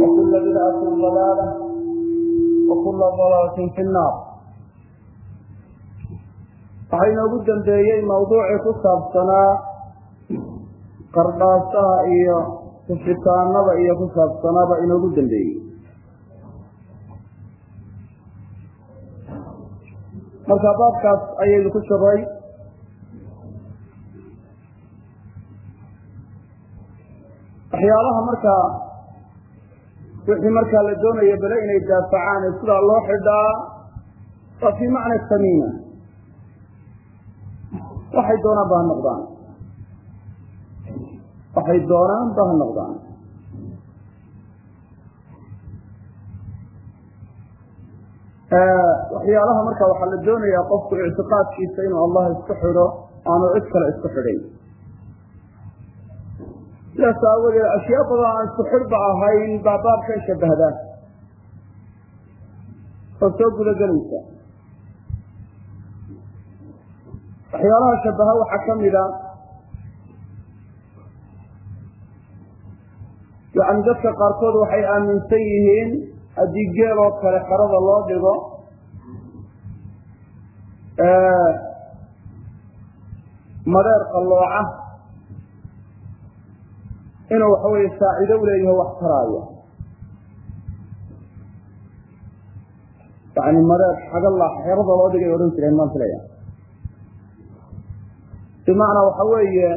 وكل بدعة ضلالة وكل ضلالة في النار waxaa inoogu dambeeyey mawduucii ku saabsanaa qardhaasaha iyo kufitaanada iyo ku saabsanaaba inoogu dambeeyey marka baabkaas ayaynu ku jiray waxyaalaha markaa wixii markaa la doonayo bale inay daafacaan sidaa loo xidhaa waa fii macna tamiima. Waxay doonaan ba ha noqdaan. Waxay doonaan ba ha noqdaan. Waxyaalaha marka waxaa la doonayaa qofku ictiqaadkiisa inuu allah isku xidho aanu cid kale isku xidhin sidaas aawadeed ashyaa badan aan isku xidhba ahayn baa baabkan shabahda oo soo gudagelaysa waxyaalaha shabaha waxaa ka mida yani dadka qaarkood waxay aaminsan yihiin haddii geel oo kale xerada loo dhigo madeer qallooca inuu waxa weeye saacido uleeyaho wax taraayo yani madeer xagala xerada loo dhigay odhan jireen maan filaya bimacnaa waxa weeye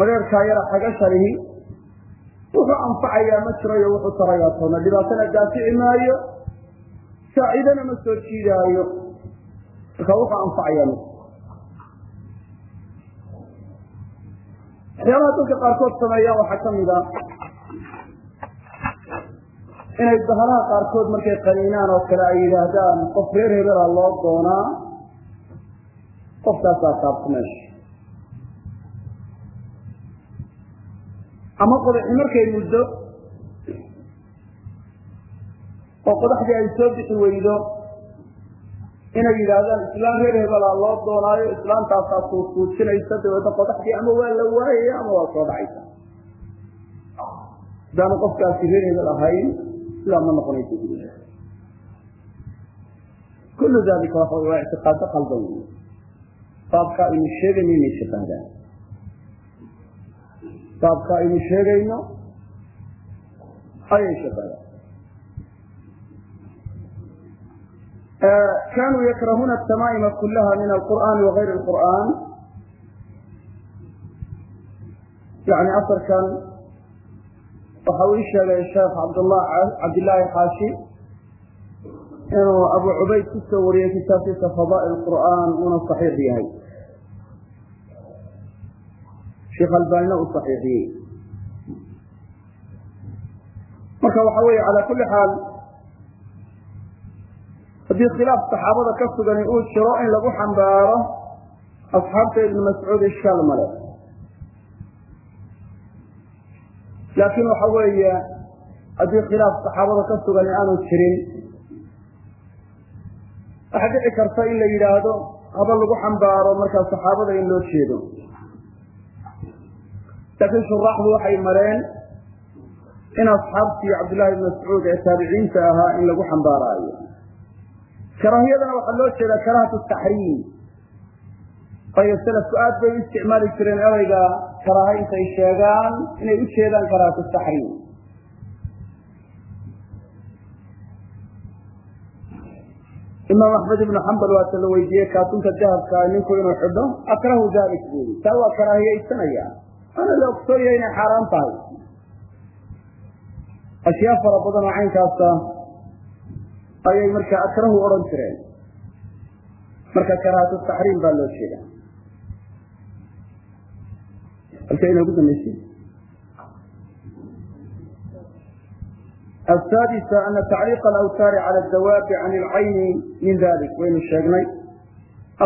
madeerkaa yara xagashalihi wuxuu anfacayaa ma jirayo wuxuu tarayaa toona. Dhibaatana daafici maayo saacidana ma soo jiidaayo. Marka wuxuu anfacayaa ma waxyaalaha dadka qaarkood sameeyaan waxaa ka mid a inay bahalaha qaarkood markay qaniinaan oo kale ay yidhaahdaan qof reer hebela loo doonaa. Qofkaasaa taabta meesha. Ama qodaxi markay muddo oo qodaxdii ay soo bixi weydo inay yidhaahdaan islaam reer hebelaa loo doonaayo islaamtaasaa tuutuujinaysa dabeedna qodaxdii ama waa la waayaya ama waa soo dhacaysa? Haddaanu qofkaasi reer hebel ahayn sidaa ma noqonaysa kullu dalika waa ictiqaado qaldan wey baabka aynu sheegayno inay shabahdaan baabka aynu sheegayno ayay shabahdaan kanuu yakrahuuna atamaa'ima kulaha min alqur'aani wagayri alqur'aan yani asarkan waxa uu ii sheegay sheekh cabdillaahi xaashi inuu abu cubayd ku soo wariyey kitaabkiisa fadaa'il qur'aan uuna saxiix yahay sheekh albanina uu saxiixiyey marka waxa weeye calaa kulli xaal haddii khilaaf saxaabada ka sugani uu jiro in lagu xambaaro asxaabta ibnu mascuud ishkaal male. Laakiin waxa weeye haddii khilaaf saxaabada ka sugani aanu jirin waxaa dhici karta in la yidhaahdo haba lagu xambaaro markaa saxaabada in loo jeedo. Laakiin shuraaxdu waxay mareen in asxaabtii cabdullahi ibn mascuud ee taabiciinta ahaa in lagu xambaaraayo karaahiyadana waxaa loo jeedaa karaahatu taxriim. Waayo selafku aad bay u isticmaali jireen ereyga karaaha intay sheegaan inay u jeedaan karaahatu taxriim. Imaam axmed ibnu xambal waata la weydiiyey kaatunka dahabka ninku inuu xidho akrahu dalik buuri taa waa karaahiyaysanaya ana la ogsooya inay xaaraan tahay. Ashyaa fara badan oo caynkaasa ayay markaa akrahu odhan jireen. Marka karaahatu taxriim baa loo jeeda halka inoogu dambaysi asaadisa ana tacliiqa alawtaari cala adawaabi can ilcayni min dalik waynu sheegnay.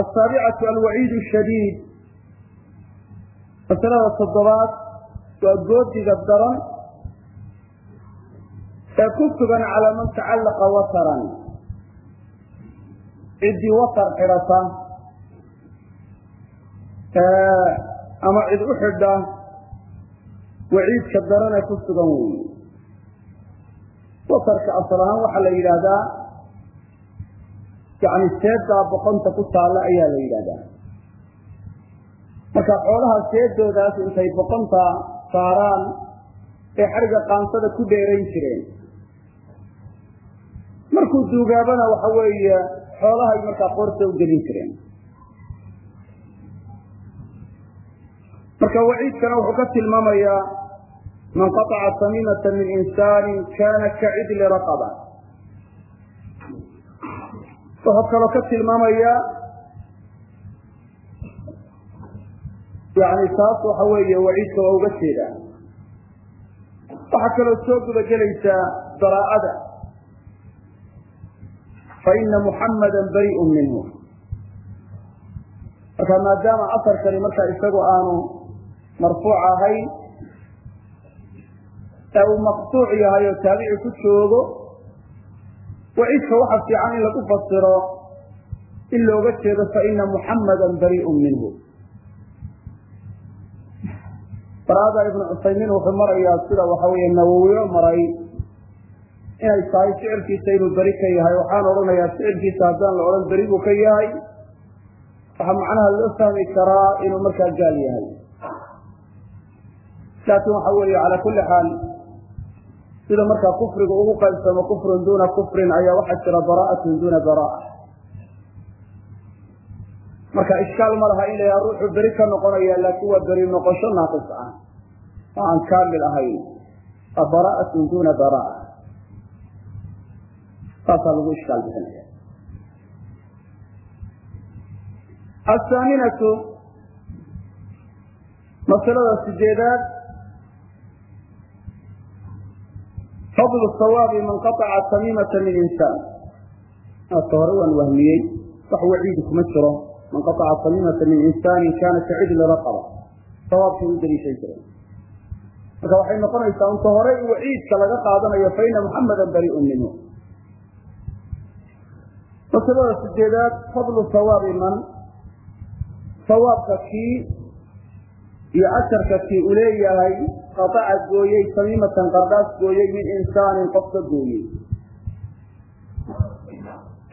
Asaabicatu alwaciid shadiid. Masalada toddobaad waa goodiga daran ee ku sugan calaa man tacallaqa wataran ciddii watar xidhata ama cid u xidha waciidka daran ee ku sugan weeye watarka asal ahaan waxaa la yidhaahdaa yani seedaa boqonta ku taalla ayaa la yidhahdaa marka xoolaha seedoodaas intay boqonta saaraan ee xariga qaansada ku dheerayn jireen markuu duugaabana waxa weeye xoolahay markaa qoorta u gelin jireen. Marka waciidkana wuxuu ka tilmaamayaa man qaطca tamimata min insaani kana kacidli raqaba. Wuxuu kaloo ka tilmaamayaa yani taas waxa weeye waciidka waa uga jeedaa. Waxaa kaloo soo gudagelaysaa baraa'ada faina muxamada bariء minhu marka maadaama asarkani marka isagu aanu marfuuc ahayn ee uu maqtuuc yahay oo taabici ku joogo waciidka waxa fiican in lagu fasiro in looga jeedo faina muxamada bariء minhu baraada ibnu cusaymiin wuxuu marayaa sida waxa weeye nawowiyo maray inay tahay ficilkiisa inuu beri ka yahay. Waxaan odhanayaa ficilkiisa haddaan la odhan beri buu ka yahay. Waxaa macnaha loo fahmi karaa inuu markaa gaal yahay. Laakiin waxa weeye calaa kulli xaal sida markaa kufriga ugu qaybsamo kufrun duuna kufrin ayaa waxaa jira bara'atun duuna bara'a marka ishkaal ma laha in la yaha beri ka noqonaya laakiin waa beri noqosho naaqis ah. Oo aan kaamil ahayn. Bara'atun duuna bara'a saasaa lagu ishkaal bixinaya. Athaaminatu masalada sideedaad fadlu sawaabi man qaaca tamiimata min insaan. Ata hore waan wahmiyey wax waciidi kuma jiro. Man qaaca tamiimata min insaanin kaana ka cidli raqaba. Sawaabkay u daliishan jireen marka waxay noqonaysaa unta hore waciidka laga qaadanayo faina muxamadan bariun minhu masalada sideedaad fadlu sawaabi man sawaabka kii iyo asharka kii uu leeyahay qaطaca gooyey tamiimatan qardhaas gooyey min insaanin qof ka gooyey.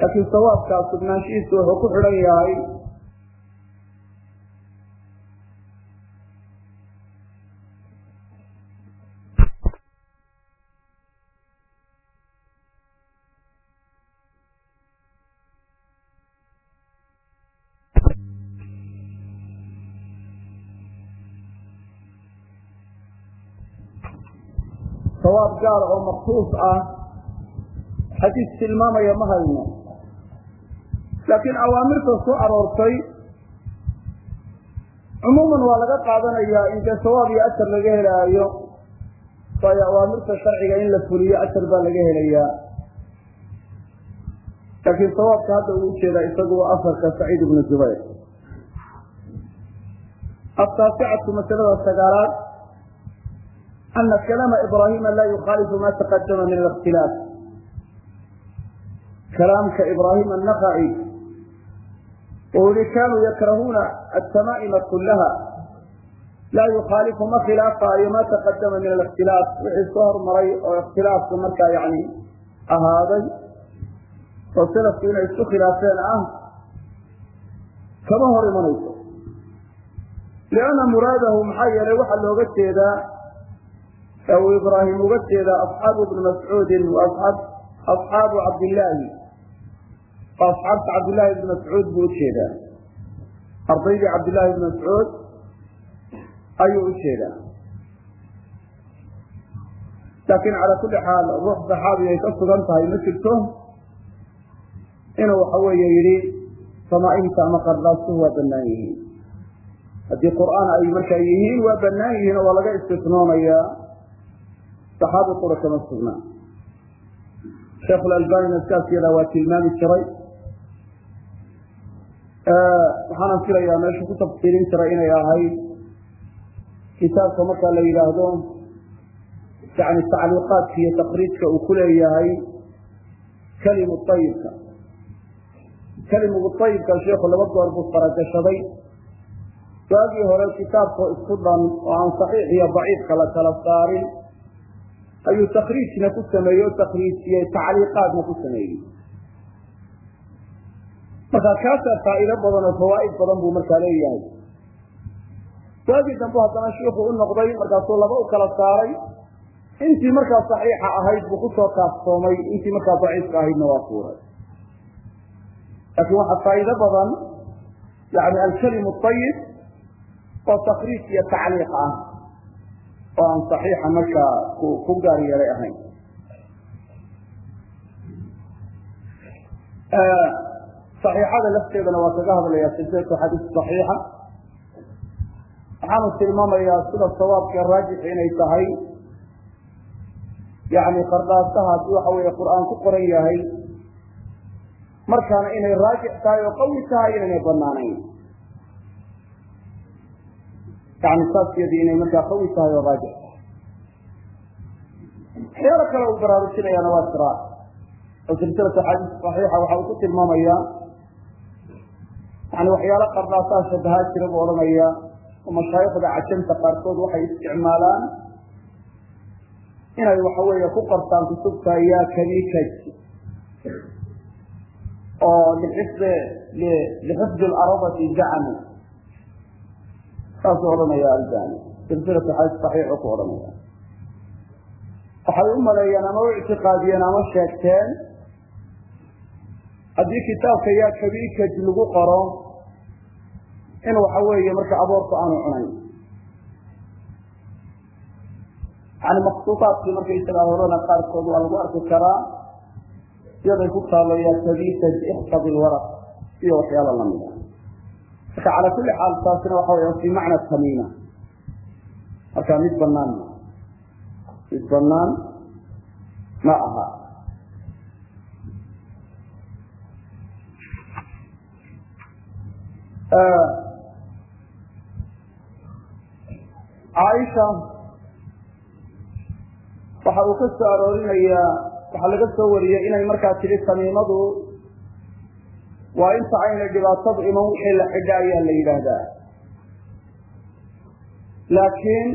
Laakiin sawaabkaa sugnaanshihiisu wuxuu ku xidhan yahay sawaab gaar oo maksuus ah. Xadiis tilmaamaya ma hayno. Laakiin awaamirta soo aroortay cumuuman waa laga qaadanayaa in dee sawaab iyo ajar laga helaayo. Waayo awaamirta sharciga in la fuliyo ajar baa laga helayaa. Laakiin sawaabka hadda uu u jeedaa isagu waa afarka saciid ibnu jubayr. Ataasicatu masalada ana kalaama ibraahima laa yukhaalifu ma taqadama min alikhtilaaf kalaamka ibraahim annaqaci uu yihi kanuu yakrahuuna atamaa'ima kullaha laa yukhaalifu ma khilaafaayo ma taqadama min alikhtilaaf wixii soo hormaray oo ikhtilaafku markaa yani ahaaday oo salafku inay isku khilaafeen ah kama hor imanayso lianna muraadahu maxaa yeelay waxaa looga jeedaa ee uu ibraahim uga jeedaa asxaabu ibni mascuudin asxaabu cabdillaahi asxaabta cabdillaahi ibni mascuud buu u jeedaa ardaydii cabdillaahi ibni mascuud ayuu u jeedaa laakiin calaa kulli xaal ruux saxaabi ay ka sugan tahay ma jirto inuu waxa weeye yidhi samaaimta ama qardhaasuhu waa banaan yihiin haddii qur'aan ay markaa yihiin waa banaan yihiin oo waa laga istisnoonayaa saxaabi qura kama sugnaa. Sheekh lalbanina sidaas yadaa waa tilmaami jiray. Waxaana filayaa meeshu ku tafsiirin jiray inay ahayd kitaabka markaa la yidhaahdo yani tacliiqaadka iyo takriijka uu ku leeyahay kelimu ayibka kelimugu ayibka sheikhu laba goor buu faragashaday. Waagii hore kitaabka isku dhan oo aan saxiix iyo daciifka la kala saarin ayuu takriijna ku sameeyey o takriijiyey tacliiqaadna ku sameeyey marka kaasaa faa'iido badan oo fawaa'id badan buu markaa leeyahay. Waagii dambu haddana shiiku u noqday markaasuu laba u kala saaray. Intii markaa saxiixa ahayd buu ku soo kaafsoomay intii markaa daciifka ahaydna waa fuuray. Laakiin waxaa faa'iido badan yani alkalimu ayib oo takriij iyo tacliiq ah oo aan saxiixa markaa ku gaar yeelay ahayn. Saxiixada lafteedana waa kaga hadlaya silsilatu xadiis saxiixa. Waxaanu tilmaamayaa sida sawaabka raajix inay tahay. Yani qardaasahaasi waxa weeye qur'aan ku qoran yahay markaana inay raajix tahay oo qawi tahay inaynay banaanayn yani saas yadii inay markaa qawi tahay oo raajix tahay. Waxyaalo kale uu baraarujinayaana waa siraa oo silsilatu axaadiis saxiixa waxa uu ku tilmaamayaa yani waxyaalo qardaasaha shabahaa jira buu odhanaya oo mashaayikhda cajamta qaarkood waxay isticmaalaan inay waxa weeye ku qortaan kutubta yaa kamikaj oo lixifdi lixifdi alarabati zacmu saasuu odhanaya albani silsilatu xadiis saxiixu ku odhanaya. Waxay u maleeyeen ama u ictiqaadiyeen ama sheegteen haddii kitaabka yaa kabikaj lagu qoro in waxa weeye marka aboorku aanu cunayn. Yani maksuufaadkii markaysagaa horena qaarkood waa lagu arki karaa iyaday ku taalo yaa kabikaj ixfad ilwaraq iyo waxyaalo la mid a marka calaa kulli xaal taasina waxa wey fi macna tamiima. Marka mid banaan mid banaan ma aha. Caaisha waxa uu ka soo aroorinayaa waxaa laga soo wariyey inay markaa tidhi tamiimadu waa inta ayna dhibaatadu iman wixii la xidha ayaa la yidhaahdaa. Laakiin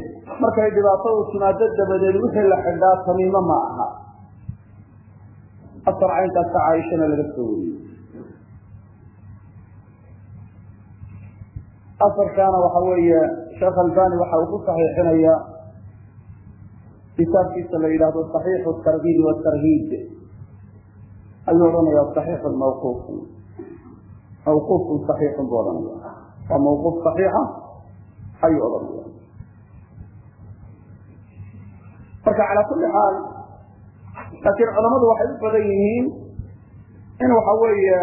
markay dhibaatadu timaado dabadeed wixii la xidhaa tamiimo ma aha. Asar caynkaasa caaishana laga soo wariyey. Asarkaana waxa weeye sheekh albani waxa uu ku saxiixinaya kitaabkiisa la yidhahdo صaxiixu targiib watarhiib ayuu odhanaya صaxiixu mawquufu mawquufku صaxiixun buu odhanaya waa mawquuf صaxiixa ayuu odhanaya marka calaa kuli xaal laakiin culamadu waxay u badan yihiin in waxa weeye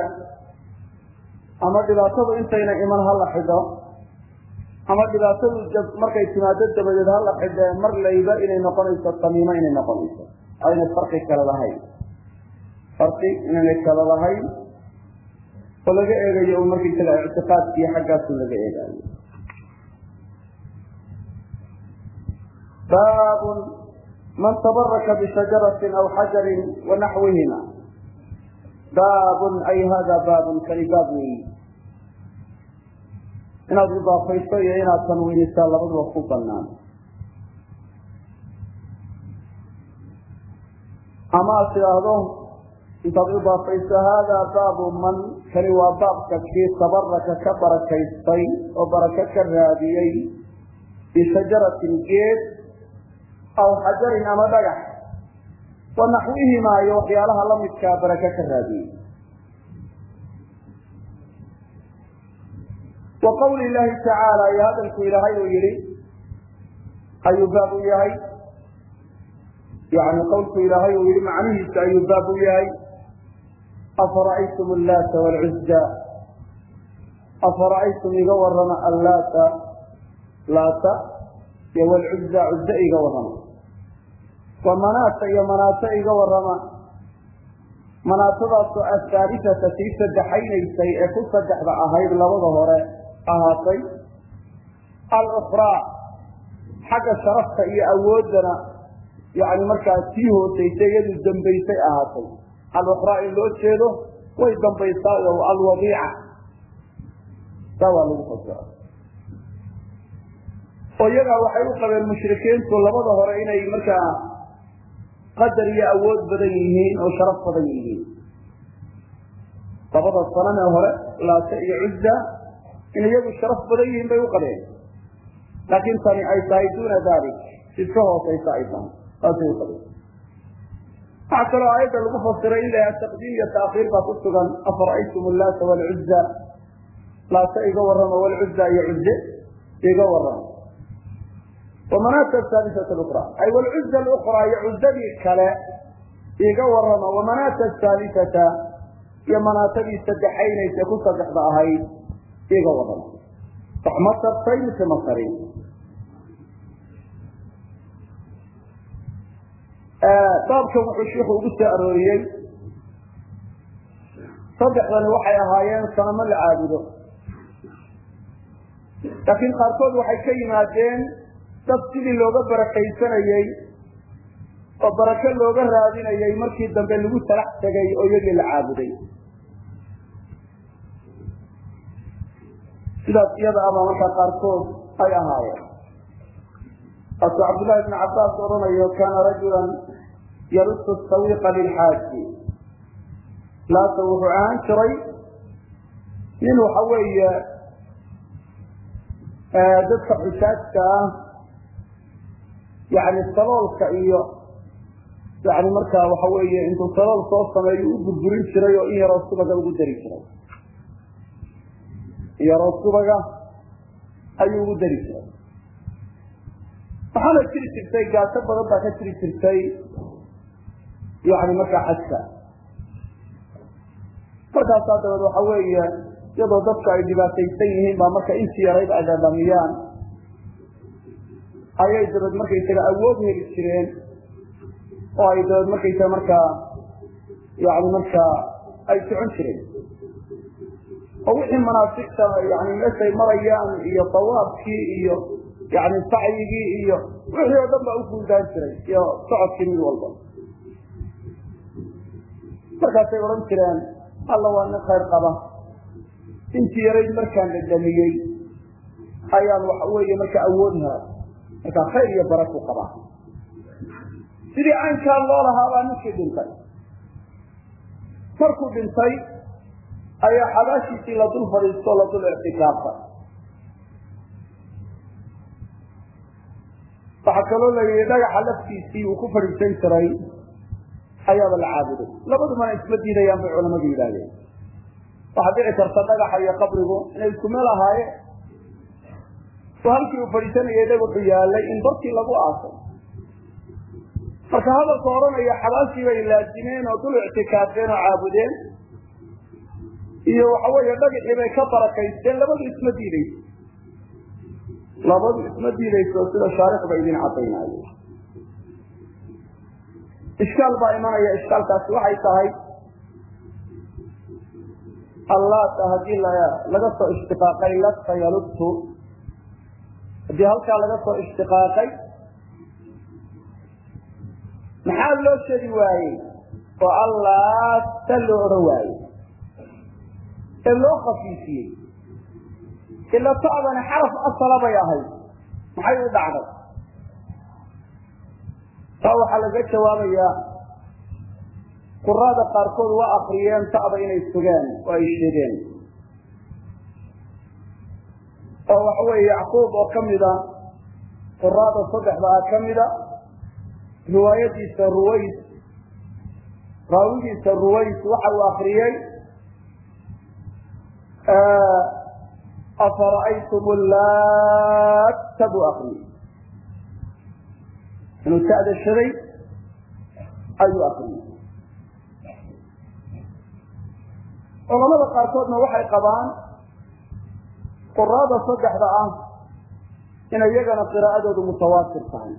ama dhibaatadu intayna iman hala xidho ama dhibaatadu markay timaado dabadeed hala xidhe mar layba inay noqonayso tamiimo inay noqonayso. Ayna farqi kale lahayn. Farqi inaynay kale lahayn oo laga eegayo un markaysaga ictiqaadkiiyo xaggaasu laga eegaayo. Baabun man tabaraka bishajaratin aw xajarin wanaxwihima baabun ay hada baabun kani baab weyi inaad idaafayso iyo inaad tanwiinisaa labaduba ku banaan ama aad tidhaahdo intaad idaafayso haadaa baabu man kani waa baabka kii tabaraka ka barakaystay oo barako ka raadiyey bishajaratin geed aw xajarin ama dhagax. Wa naxwihimaa iyo waxyaalaha lamidkaa barako ka raadiyey wa qawli llahi tacaala iyo hadalku ilaahay uu yihi ayuu baab u yahay. Yani qawlku ilaahay uu yihi macnihiisa ayuu baab u yahay afara'aytum allaata waalcuzza afara'aytum iga warama allaata laata iyo waalcuzza cuzza iga warama wa manaata iyo manaata iga warama manaatadaasoo athaalithata tii saddexaynaysay ee ku saddexda ahayd labada hore ahaatay alukraa xagga sharafta iyo awooddana yani markaa tii hoosaysay iyadu dambaysay ahaatay alukraa in loo jeedo way dambaysaa alwadiica saa waa lagu fasira. Oo iyagaa waxay u qabeen mushrikiintu labada hore inay markaa qadar iyo awood badan yihiin oo sharaf badan yihiin. Labada sanamee hore laate iyo cuzza in iyagu sharaf badan yihiin bay u qabeen. Laakiin tani ay tahay duuna dalik. Iska hoosaysa ay tahay saasay u qabeen waxaa kaloo aayadda lagu fasiray in lahaa taqdiim iyo taakhiir baa ku sugan. Afara'aytum allaata waalcuzza laata iga warrama waalcuzza iyo cuzze iga warrama wamanaata asaalisata lukra ay wlcuzza lukraa iyo cuzzadii kale iga warrama wamanaata asaalisata iyo manaatadii saddexaynaysa ku saddexda ahayd iga warrama wax ma tartay mise ma tarin baabkan wuxuu shiiku ugu soo arooriyey. Saddexdani waxay ahaayeen sanamo la caabudo. Laakiin qaarkood waxay ka yimaadeen dad sidii looga barakaysanayey oo barako looga raadinayay markii dambe lagu talax tegay oo iyagii la caabuday. Sidaas iyada abaa markaa qaarkood ay ahaayeen. Kaasuu cabdullahi ibn cabbaas odhanayo kaana rajulan yarusu sawiqa lilxaaji laata wuxuu ahaan jiray nin waxa weeye dadka xusaajka ah yani saloolka iyo yani markaa waxa weeye intuu salool soo sameeyo u burburin jiray oo in yaroo subaga ugu dari jiray. In yaroo subaga ayuu ugu dari jiray. Waxaana jiri jirtay gaaso badan baa ka jiri jirtay yani markaa xajka markaasaa dabeed waxa weeye iyadoo dadku ay dhibaataysan yihiin baa marka intii yarayd ay dhadhamiyaan ayay dabeed markaysaga awood heli jireen oo ay dabeed markaysaga markaa yani markaa ay socon jireen oo wixii manaasigta yani meeshay marayaan iyo dawaabkii iyo yani sacyigii iyo wixii oo dhan baa u guuldaan jiray iyo socodkii mid walba markaasay odhan jireen alla waa nin khayr qaba. Intii yarayd markaan dhadhamiyey ayaan waxa weeye markaa awood helay markaa khayr iyo baraku qabaa sidii caynkaa loo lahaa baa ninkii dhintay. Markuu dhintay ayaa xabaashiisii la dul fadhiisto la dul ictikaafay. Waxaa kaloo la yidhi dhagaxa laftiisii uu ku fadhiisan jiray ayaaba la caabuday labadumana isma diidayaan bay culamadu yidhaahdeen. Waxaa dhici karta dhagaxa iyo qabrigu inay isku meel ahaayeen halkii uu fadhiisanayay dhagaxu yaalay in barkii lagu aasay marka hadalka odhanaya xabaashii bay laazimeen oo dul ictikaafeen oo caabudeen. Iyo waxa weeye dhagaxii bay ka barakaysteen labadu isma diidayso. Labadu isma diidayso sida shaarixba idin caddaynaayo ishkaal baa imanaya ishkaalkaasi waxay tahay allaata haddii laga soo ishtiqaaqay lasta yaludtu haddii halkaa laga soo ishtiqaaqay maxaa loo sheegi waayey? Oo allaata loo odhan waayey. Ee loo khafiifiyey. Ila ta'dani xaraf asala bay ahayd. Maxay u dhacday taa waxaa laga jawaabayaa quraada qaarkood waa akriyeen ta'da inay sugeen oo ay sheegeen. Oo waxa weeye yacquub oo kamida quraada saddexda ah kamida riwaayadiisa ruways raawidiisa ruways waxa uu akriyey afara'aytum laata buu akriyey inuu ta'da shaday ayuu akriyey culamada qaarkoodna waxay qabaan quraada saddexda ah in iyagana qiraa'adoodu mutawaatir tahay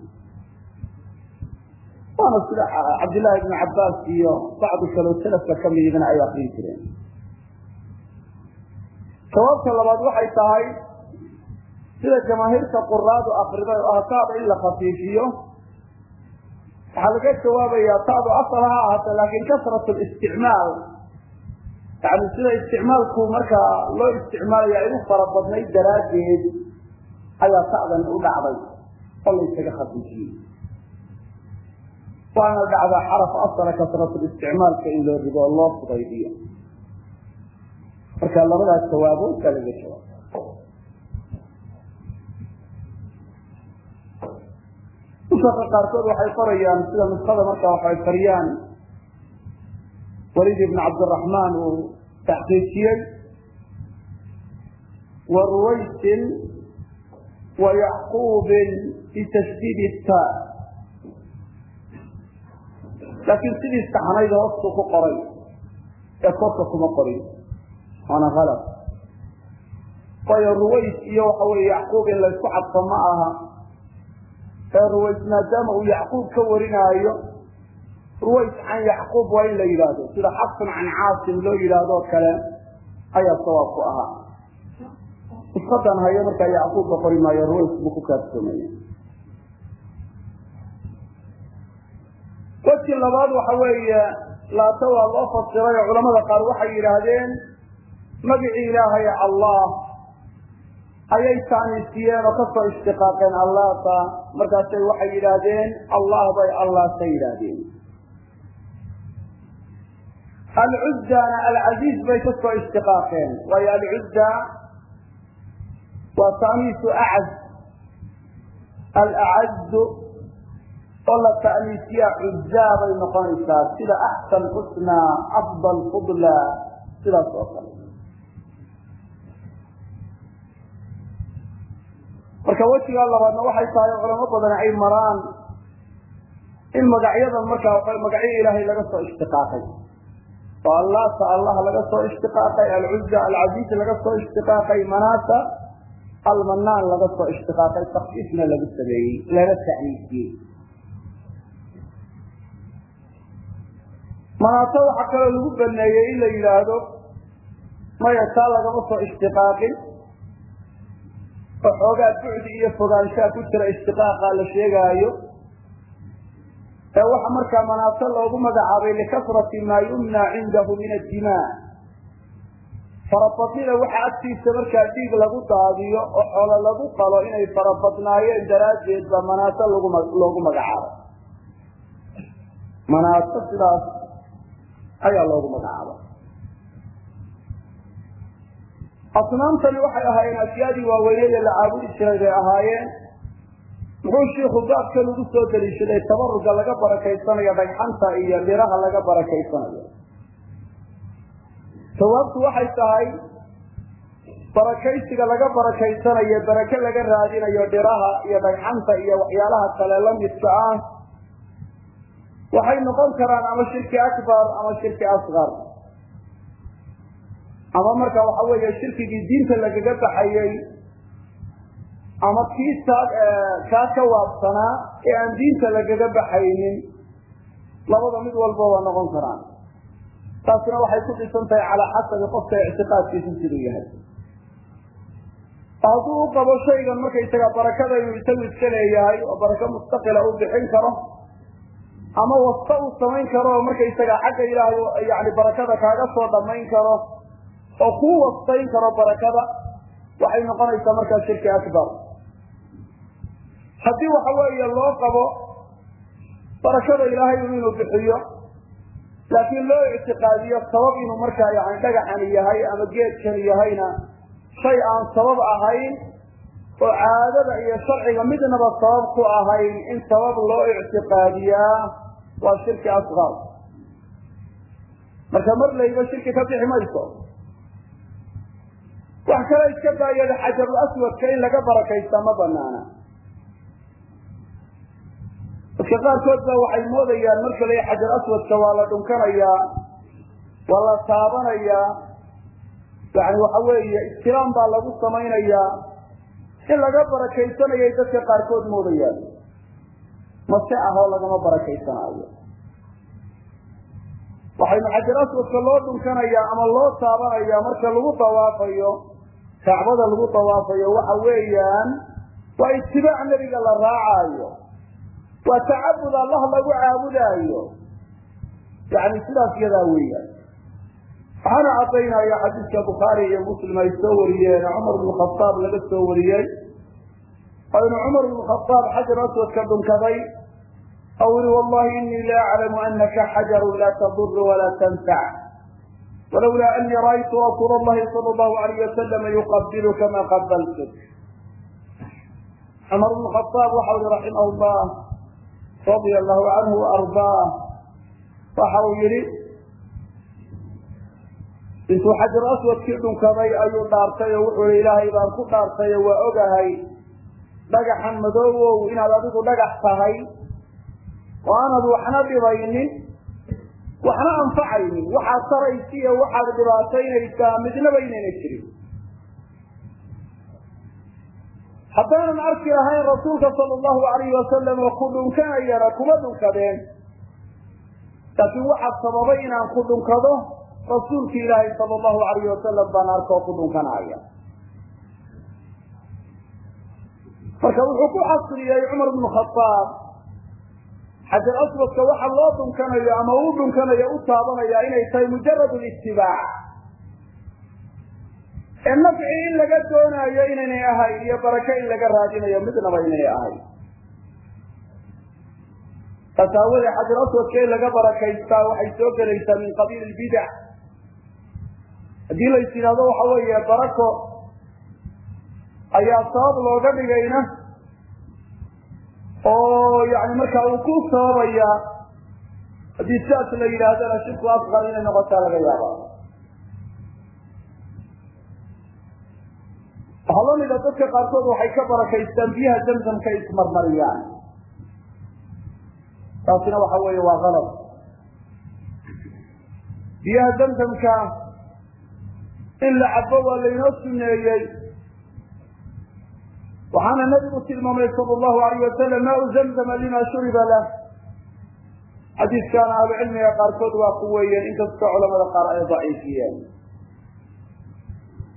waana sida cabdillaahi ibnu cabbaas iyo bacdu kaloo salafka ka midibna ay akrin jireen jawaabta labaad waxay tahay sida jamaahiirta quraadu akriday oo taada in la khafiifiyo waxaa laga jawaabayaa taadu asal ha ahaato laakin kasrat listicmaal yani sida isticmaalku markaa loo isticmaalaya ay u fara badnayd daraaddeed ayaa ta'dan u dhacday oo la ysaga waana dhacdaa xaraf asala kasratulisticmaalka in loo rido oo loo fudaydiyo marka labadaas jawaabood baa laga jawaaba nusaqa qaarkood waxay qorayaan sida nuskada marka waxay qariyaan walid ibn cabdiraxmaan uu taxqiijiyey. Wa ruwaysin wa yacquubin bitashdiid ta laakiin sidii saxnayd hoostuu ku qoray ee korka kuma qorin waana alad waayo ruways iyo waxa weye yacquub in laysku cadfo ma aha ee ruways maadaama uu yacquub ka warinaayo ruways can yacquub waa in la yidhaahdo. Sida xafsun can caasim loo yidhaahdo kale ayaa sawaab ku ahaa. Iskadan hayo markaa yacquubka qori maayo ruways buu ku kaafsoomaya weji labaad waxa weeye laata waa loo fasiray oo culamada qaar waxay yidhaahdeen magicii ilaahay allah ayay taaniisiyeen oo ka soo ishtiqaaqeen allata markaasay waxay yidhaahdeen allah bay allata yidhaahdeen. Alcuzzana alcaziiz bay ka soo ishtiqaaqeen. Waayo alcuzza waa taaniisu acaz alacazu oo la ta'niisiya cuzaa bay noqonaysaa sida axsan xusnaa afdal fudla sidaas oo kale marka wejigaa labaadna waxay tahay culamo badan ay maraan in magacyadan markaa magacyo ilaahay laga soo ishtiqaaqay. Oo allata allah laga soo ishtiqaaqay alcuza alcaziiz laga soo ishtiqaaqay manaata almanaan laga soo ishtiqaaqay takfiifna lagu sameeyey lana ta'niisiyey manaato waxaa kaloo lagu baneeyey in la yidhaahdo maya taa lagama soo ishtiqaaqin oo xoogaa bucdi iyo fogaanshaa ku jira ishtiqaaqa la sheegaayo ee waxa markaa manaato loogu magacaabay likasrati maa yumna cindahu min addimaa. Farabadnida waxa agtiisa markaa dhiig lagu daadiyo oo xoolo lagu qalo inay farabadnaayeen daraaddeed baa manaato loogu magacaabay. Manaato sidaas ayaa loogu magacaabay asnaamtani waxay ahaayeen ashyaadii waaweyneed ee la caabudi jiray bay ahaayeen. Muxuu shiiku baabkan ugu soo daliishaday tabaruga laga barakaysanayo dhagxanta iyo dhiraha laga barakaysanayo. Jawaabtu waxay tahay barakaysiga laga barakaysanayo barake laga raadinayo dhiraha iyo dhagxanta iyo waxyaalaha kale la midka ah waxay noqon karaan ama shirki akbar ama shirki asqar ama marka waxa weeye shirkigii diinta lagaga baxayey ama kii taa kaa ka waabsanaa ee aan diinta lagaga baxaynin labada mid walba waa noqon karaan. Taasina waxay ku dhisan tahay calaa xasabi qofka ictiqaadkiisu siduu yahay. Hadduu u qabo shaygan markaysaga barakada inuu isagu iska leeyahay oo barako mustaqila uu bixin karo ama wasta uu samayn karo oo markaysaga xagga ilaahay yani barakada kaaga soo dhamayn karo oo kuu wastayn karo barakada waxay noqonaysaa markaa shirki akbar. Haddii waxa weeye loo qabo barakada ilaahay inuu bixiyo laakiin loo ictiqaadiyo sabab inuu markaa yani dhagaxani yahay ama geedkani yahayna shay aan sabab ahayn oo caadada iyo sharciga midnaba sabab ku ahayn in sabab loo ictiqaadiyaa waa shirki asqar marka mar layba shirki ka bixi mayso wax kale iska daayada xajarul aswadka in laga barakaysta ma banaana. Dadka qaarkood ba waxay moodayaan marka la xajar aswadka waa la dhunkanayaa waa la taabanayaa. Yani waxa weeye istilaam baa lagu samaynayaa. In laga barakaysanayay dadka qaarkood moodayaan. Mase ahoo lagama barakaysanaayo. Waxaynu xajar aswadka loo dhunkanayaa ama loo taabanayaa marka lagu dawaafayo kacbada lagu dawaafayo waxa weeyaan waa itibaac nebiga la raacaayo. Waa tacabud allah lagu caabudaayo. Yani sidaas yadaa weeyaan. Waxaana caddaynaya xadiiska bukhaari iyo muslim ay soo wariyeen cumar bnu khadaab laga soo wariyey. Oo inu cumar bnu khadaab xajar aswadka dhunkaday ou yihi wallahi inii la aclamu anaka xajaru laa tadur walaa tanfac walawlaa anii ra'aytu rasuul allahi sala allahu alayh wasalama yuqabiluka ma qabaltuk cumar bnu khadaab waxau yihi raximah llah radia allahu canhu waardaah waxa uu yihi intuu xajar aswadkii dhunkaday ayuu dhaartay oo wuxuu yihi ilaahay baan ku dhaartay oo waa ogahay dhagaxan madoowow inaad adigu dhagax tahay oo aanad waxna dhibaynin waxna anfacaynin waxaad taraysi iyo waxaad dhibaataynaysaa midnaba inayna jirin. Haddaanan arki lahayn rasuulka sala allahu alayhi wasalam oo ku dhunkanayana kuma dhunkadeen. Laakiin waxaa sababay inaan ku dhunkado rasuulki ilaahay sala allahu alayhi wasalam baan arkoo ku dhunkanaya. Marka wuxuu ku xasriyey cumar bnu khadaab xajar aswadka waxa loo dhunkanayo ama uu dhunkanayo u taabanaya inay tahay mujarad litibaac ee nafci in laga doonaayo inaynay ahayn iyo barake in laga raadinayo midnaba inaynay ahayn taas xajar aswadka in laga barakaystaa waxay soo gelaysaa min qabiil bidac haddii lays yidhahdo waxa weeye barako ayaa sabab looga dhigayna oo yani markaa uu ku sababaya haddii sidaas la yidhaahdana shirku asqar inay noqotaa laga yaaba waxaa la mida dadka qaarkood waxay ka barakaystaan biyaha zamzamka ismarmariyaan. Taasina waxa weeye waa kalab biyaha zamzamka in la cabo waa laynoo suneeyey waxaana nabigu tilmaamay sal allahu alayh wasalam maa u zamzama lima shuriba lah xadiiskaana ahlucilmiga qaarkood waa ku weeyeen inkastoo culamada qaar ay daciifiyeen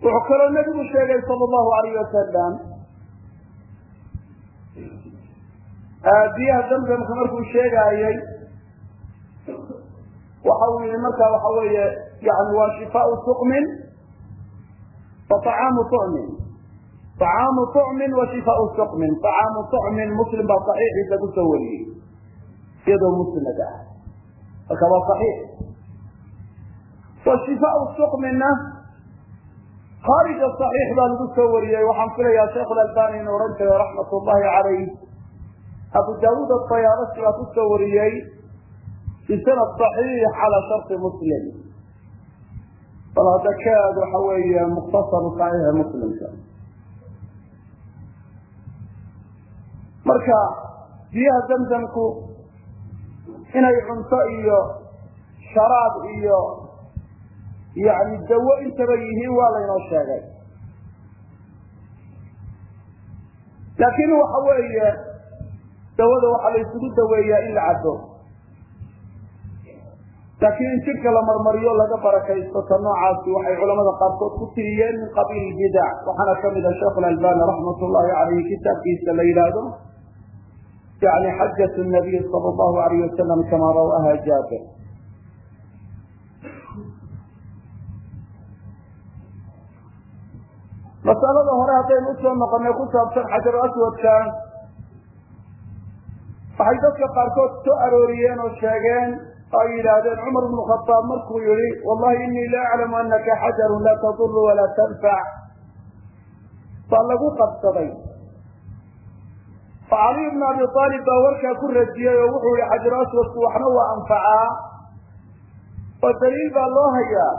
wuxuu kaloo nabigu sheegay sal allahu alayh wasalam biyaha zamzamka markuu sheegaayey waxa uu yihi markaa waxa weeye yani waa shifaau suqmin wa طacaamu tu'min acaamu ucmin wa shifaa suqmin acaamu ucmin muslim baa saxiixiis lagu soo wariyey iyadoo musnad ah marka waa saxiix wa shifaau suqminna khaarija baa lagu soo wariyey waxaan filayaa sheikh albani inuu ohan jiro raxmat ullahi calayh abu daawuud abayaarasi baa ku soo wariyey bisanad saxiix calaa sharti muslim bal hadda ka aad waxa weeye mukhtasar saxiixi muslim marka biyaha zamzamku inay cunto iyo sharaab iyo yani dawo intaba yihiin waa laynoo sheegay. Laakiin waxa weeye dawada waxaa la isugu daweeyaa in la cabo laakiin in jidhka la marmariyo laga barakaysto ta noocaasi waxay culamada qaarkood ku tiriyeen min qabiil bidac waxaana kamida sheekh albani raxmat llahi alayhi kitaabkiisa la yidhaahdo yani xajat nabiy sal allahu alayh wasalam kama rawaha jaabir masalada hore haddaynu u soo noqonay ku saabsan xajar aswadka waxay dadka qaarkood soo arooriyeen oo sheegeen oo ay yidhaahdeen cumar bnu khadaab markuu yihi wallahi inii la aclamu anaka xajarun laa tadur walaa tanfac baa lagu qabsaday oo caliy bnu abi aalib baa warkaa ku radiyey oo wuxuu yihi xajar aswadku waxna waa anfacaa? Oo daliil baa loo hayaa.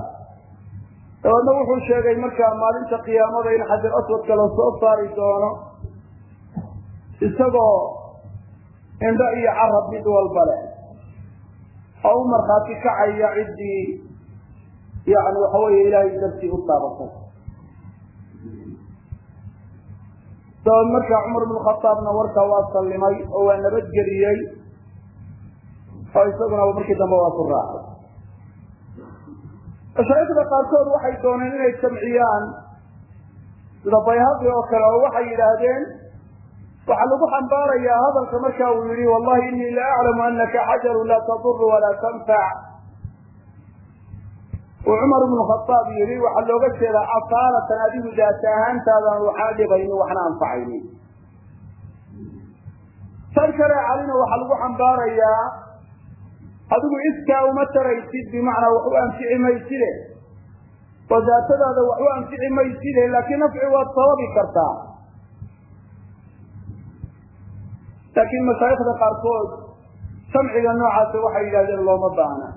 Dabeedna wuxuu sheegay markaa maalinta qiyaamada in xajar aswadka la soo saari doono isagoo indho iyo carab mid walba leh. Oo u markhaati kacaya ciddii yani waxa weeye ilaahay dartii u taabatay sabab markaa cumar bnu khaaabna warkaa waa sallimay oo waa nabadgeliyey oo isaguna markii dambe waa ku raacay. Mashaaikhda qaarkood waxay dooneen inay jamciyaan sida bayhaqi oo kale oo waxay yidhaahdeen waxaa lagu xambaarayaa hadalka marka uu yihi wallahi inii la aclamu anaka xajaru laa tadur walaa tanfac uu cumar bnu khaaab yihi waxaa looga jeedaa asaalatan adigu daata ahaantaadan waxna dhibayni waxna anfacayni. Tan kale calina waxaa lagu xambaarayaa adigu iskaa uma taraysid bimacnaa wax u anfici mayside oo daatadaada wax u anfici mayside laakiin nafci waad sababi kartaa. Laakiin mashaaikhda qaarkood samciga noocaasa waxay yidhahdeen looma baahna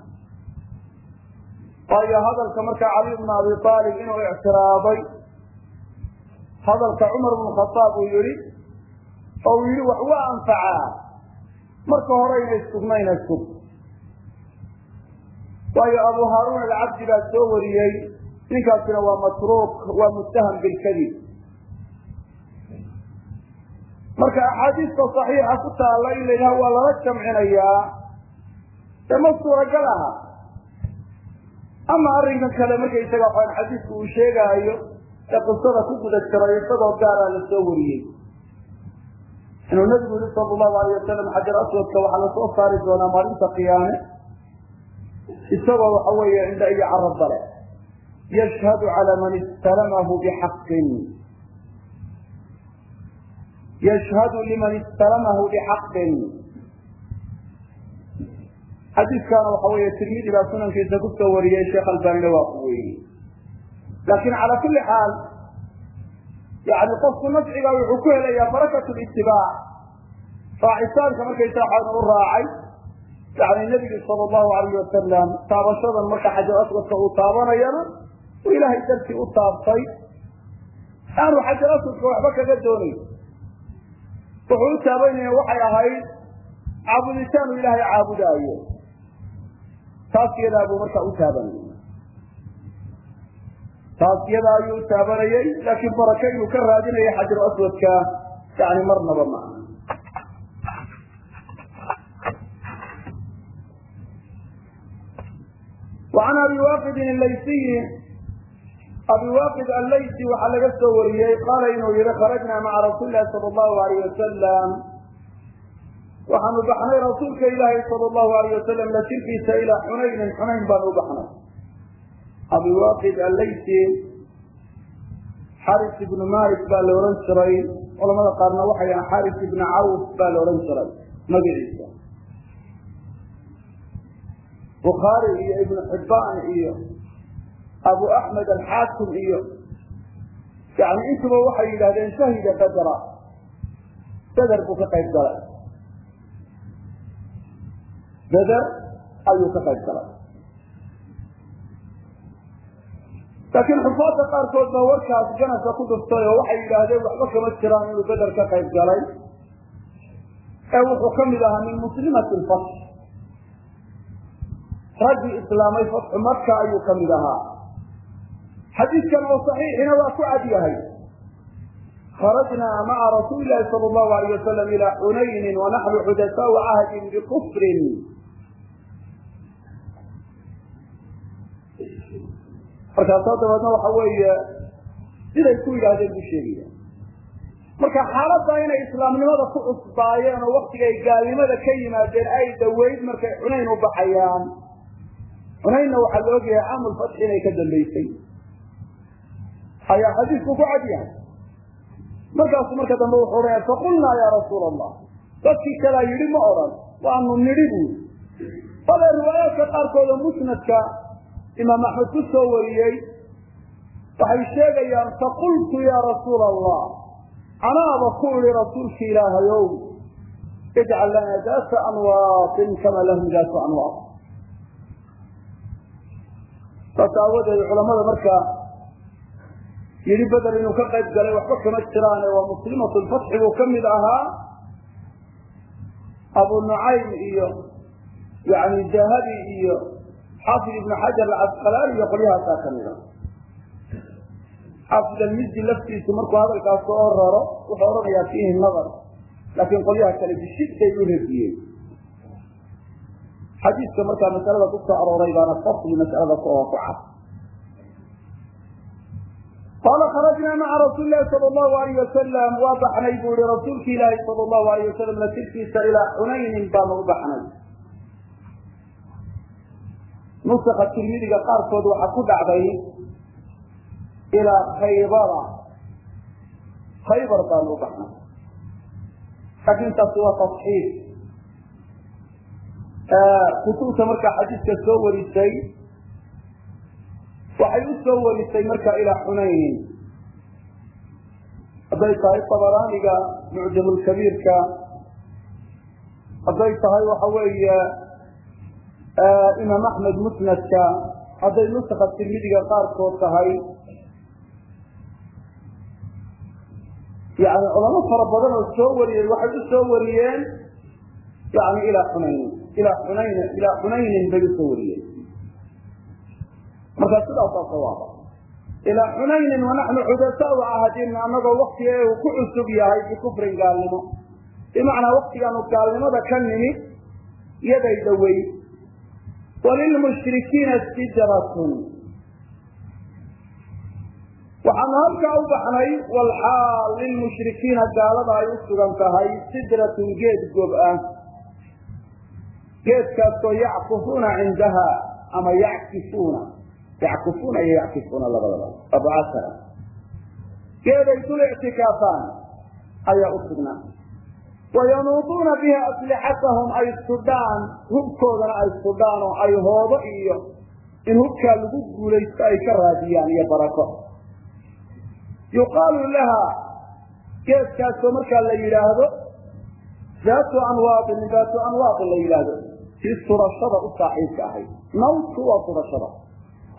waayo hadalka markaa cali bna abi aalib inuu ictiraaday hadalka cumar bnu khaaab uu yihi oo uu yihi wax waa anfacaa. Marka hore inay sugmayna sug waayo abu haaruun alcabdi baa soo wariyey ninkaasina waa matruuk waa muttaham bilkadib marka axaadiista saxiixa ku taalla in la yidhaha waa lala jamcinayaa dee ma suuragal aha ama arrinkan kale markaysaga xadiisku uu sheegaayo ee qisada ku guda jiray isagoo gaaraa la soo wariyey. Inuu nabigu yihi sala allahu alayh wasalam xajar aswadka waxaa la soo saari doonaa maalinta qiyaame. Isagoo waxa weeye indha iyo carabba leh yashhadu cala man istalamahu bixaqin. Yashhadu liman istalamahu bixaqin xadiiskaana waxa weeye tirmidi baa sunankiisa ku soo wariyey sheekh albanina waa ku weeyey. Laakin cala kuli xaal yani qofku nafciga wuxuu ku helayaa barakat litibaac raacitaanka markaysa waxaan u raacay yani nebigu sala allahu alayh wasalam taabashadan marka xajar aswadka uu taabanayana uu ilaahay dartii u taabtay. Aanu xajar aswadka waxba kaga doonayn wuxuu u taabanaya waxay ahayd caabuditaanu ilaahay caabudaayo taas yadaa buu markaa u taabanayay. Taas yadaa ayuu u taabanayay laakiin baraka inuu ka raadinayo xajar aswadka yani marnaba ma aha. وعn abi waqidi laysiyi abi waqid allaysi waxaa laga soo wariyey qaala inuu yihi kharajna maca rasuuli lahi sal allahu alayh wasalam waxaanu baxnay rasuulka ilaahi sal allahu alayh wasalam la jirkiisa ilaa xunaynin xunayn baanu u baxnay. Abi allaysi xaris ibnu malik baa la odhan jiray. Culamada qaarna waxay yahan xaris ibnu cawf baa la odhan jiray magaciisa. Bukhaari iyo ibnu xibbaan iyo abu axmed alxaakim iyo yani intuba waxay yidhahdeen shahida bedra beder buu ka qayb galay beder ayuu ka qayb galay. Laakiin xufaadda qaarkood baa warkaas ganafka ku dhuftay oo waxay yidhaahdeen waxba kama jiraan inuu beder ka qayb galay. Ee wuxuu ka mid ahaa min muslimati lfatx raggii islaamay fatxu maka ayuu ka mid ahaa. Xadiidkan oo saxiixina waa ku cad yahay. Kharajnaa maca rasuuli lahi sal allahu alayh wasalam ilaa xunaynin wanaxnu xudasaau cahdin bikufrin markaasaa dabeedna waxa weeye siday ku yidhaahdeen buu sheegaya. Marka xaaladda inay islaamnimada ku cusbaayeen oo waktigay gaalnimada ka yimaadeen ay daweyd markay xunayn u baxayaan. Xunaynna waxaa la ogyahay caamulfatxi inay ka dambaysay ayaa xadiisku ku cad yahay. Markaasu marka dambe wuxuu odhanaya faqulnaa yaa rasuula allah dadkii kalaa yidhi ma odhan waanu nidhi buuri bale riwaayaadka qaarkooda musnadka imaam axmed ku soo wariyey waxay sheegayaan faqultu yaa rasuula allah anaaba ku idhi rasuulki ilaahayow ijcal lana daata anwaatin kama lahum daatu anwaat saas aawadeed culamada markaa yidhi beder inuu ka qayb galay waxba kama jiraane waa muslimatu lfatxi buu ka mid ahaa. Abu nucaym iyo yani dahabi iyo xaafid ibnu xajar alcasqalaani iyo qolyahaasaa ka mid a xaafid laftiisu markuu hadalkaas soo raro wuxuu odhanayaa fiihi nadar laakiin qolyaha kale bishidday u radiyeen xadiiska markaa masalada ku arooray baana fasli masalada ku oo ku kharajnaa maca rasuuli lahi sala allahu alayh wasalam waa baxnay buu ihi rasuulki ilaahi sala allahu alayh wasalam nasirkiisa ilaa xunaynin baanu u baxnay nusaka tirmidiga qaarkood waxaa ku dhacday ilaa khaybara. Khaybar baanu baxnay laakiin taasi waa tasxiif kutubta markaa xadiiska soo warisay waxay u soo warisay marka ilaa xunaynin hadday tahay tabaraaniga mucjamulkabiirka hadday tahay waxa weeye imaam axmed musnadka hadday nusaka tirmidiga qaarkood tahay yani culamo fara badan oo soo wariyey waxay u soo wariyeen yani ilaa xunaynin ilaa xunayn ilaa xunaynin bay u soo wariyeen. Marka sidaasaa sawaaba. Ilaa xunaynin wanaxnu xudasaau ahadin anagoo waktiga uu ku cusub yahay bikufrin gaalnimo. Bimacnaa waktigaanu gaalnimada ka nimid yaday dhowey walilmushrikiina sidratun waxaanu halkaa u baxnay walxaal lilmushrikiina gaalada ay u sugan tahay sidratun geed gob ah geedkaasoo yackufuuna cindaha ama yackifuuna yackufuuna iyo yackifuuna labadaba abcasara geeday dul ictikaafaan ayaa u sugnaa wayanuuduuna biha aslixatahum ay sudhaan hubkoodana ay sudhaan oo ay hoobo iyo in hubkaa lagu guulaysto ay ka raadiyaan iyo barako yuqaalu laha geedkaasoo markaa la yidhaahdo daatu anwaadin daatu anwaadin la yidhaahdo tii surashada u saaxiibka ahayd nawdku waa surashada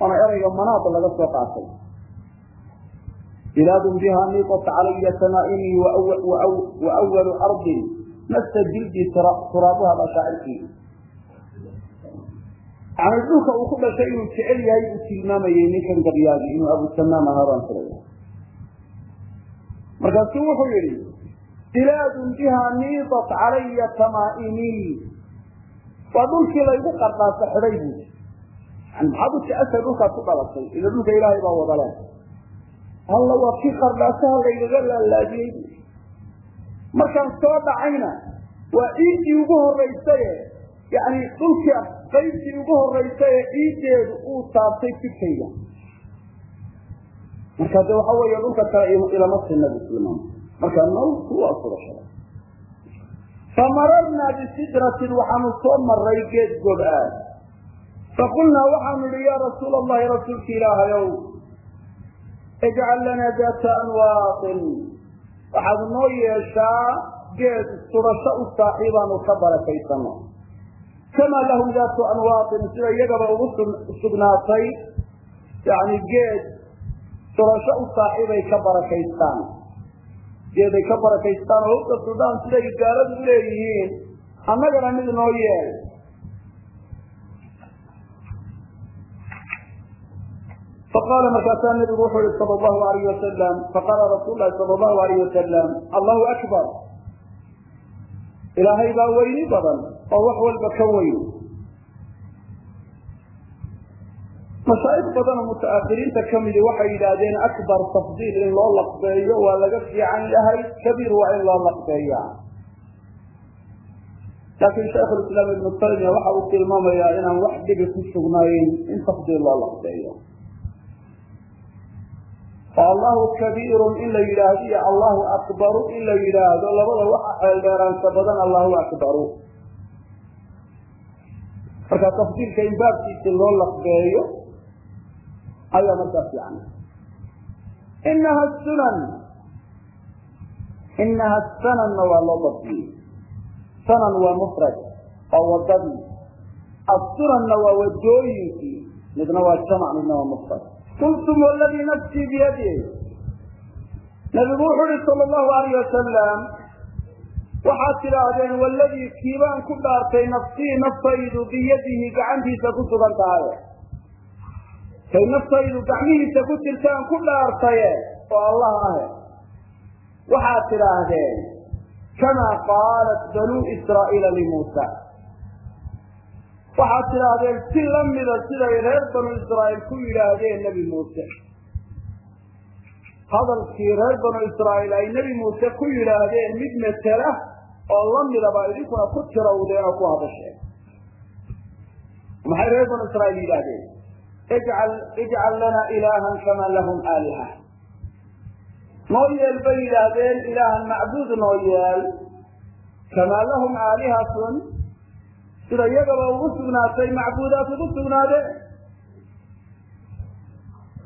waana erayga manaada laga soo qaatay bilaadun biha niqat calaya samaa'imii wawalu ardin masa jildi turaabuha baa shaacirkii yani dhulka uu ku dhashay inuu jecel yahay uu tilmaamayey ninkan gabyaagi inuu abu tamaam ahaa baan filaya markaasuu wuxuu yihi bilaadun biha niidat calaya tamaa'imii waa dhulkii laygu qardhaasa xidhay bu yani maxaad alla waa kii qardhaasaha laygaga laalaadiyey markaan soo dhacayna waa ciiddii ugu horraysaye yani dhulka qaybtii ugu horraysaye ciiddeedu uu taabtay fikayga marka de waxa weeye dhulka kale ilama sina bislimaan marka nawdku waa surashada famararnaa bisidratin waxaanu soo maray geed gob ah faqulnaa waxaanu idhi yaa rasuula allahi rasuulka ilaahayow ijcal lanaa daata anwaatin. Waxaad noo yeeshaa geed surasho u saaxiibaanu ka barakaysano. Kamaa lahum daatu anwaatin sida iyagaba ugu sugnaatay yani geed surasho u saaxiibay ka barakaystaan. Geeday ka barakaystaan oo hubka sudaan siday gaaladu u leeyihiin annagana mid noo yeel faqaala markaasaa nabigu wuxuu yihi sal allahu alayh wasalam faqaala rasuul lahi sal allahu alayh wasalam allahu akbar ilaahay baa weyni badan oo wax walba ka weyn mashaa'ik badan oo muta'akhiriinta kamidi waxay yidhaahdeen akbar tafdiil in loo laqbeeyo waa laga fiican yahay kabiir waa in loo laqbeeyaa laakiin shaikhulislaam ibnu taymiya waxa uu tilmaamayaa inaan wax dhibi ku sugnayn in tafdiil loo laqbeeyo allahu kabiirun in la yidhaahdo iyo allahu akbaru in la yidhaahdo. Labada waxa xeeldheeraansa badan allahu akbaru. Marka tafdiilka in baabkiisi loo laqbeeyo ayaa markaa fiican. Inaha sunan. Inaha sananna waa loo dabdiyey sanan waa mufrad waa wadadii asunanna waa wadooyinkii midna waa jamac midna waa mufrad qultum waladii nafsii biyadi nabigu wuxuu uhi sal allahu alayh wasalam waxaad tidhaahdeen waladii kiibaan ku dhaartay nafsii naftaydu biyadihi gacantiisa ku sugan tahay kay naftaydu gacmihiisa ku jirtaan ku dhaartaye oo allah ahe waxaad tidhaahdeen kamaa qaalat banuu israa'iila limuusa waxaad tidhaahdeen si la mida siday reer banu israa'iil ku yidhaahdeen nebi muuse. Hadalkii reer banu israa'iil ay nebi muuse ku yidhaahdeen mid metela oo la midaba idinkuna ku tirawdeen oo ku hadasheen maxay reer banu israa'iil yidhaahdeen? Ijcal ijcal lana ilaahan kama lahum aaliha. Noo yeel bay yidhaahdeen ilaahan macbuud noo yeel. Kamaa lahum aalihatun sida iyagaba ugu sugnaatay macbuudaad ugu sugnaadeen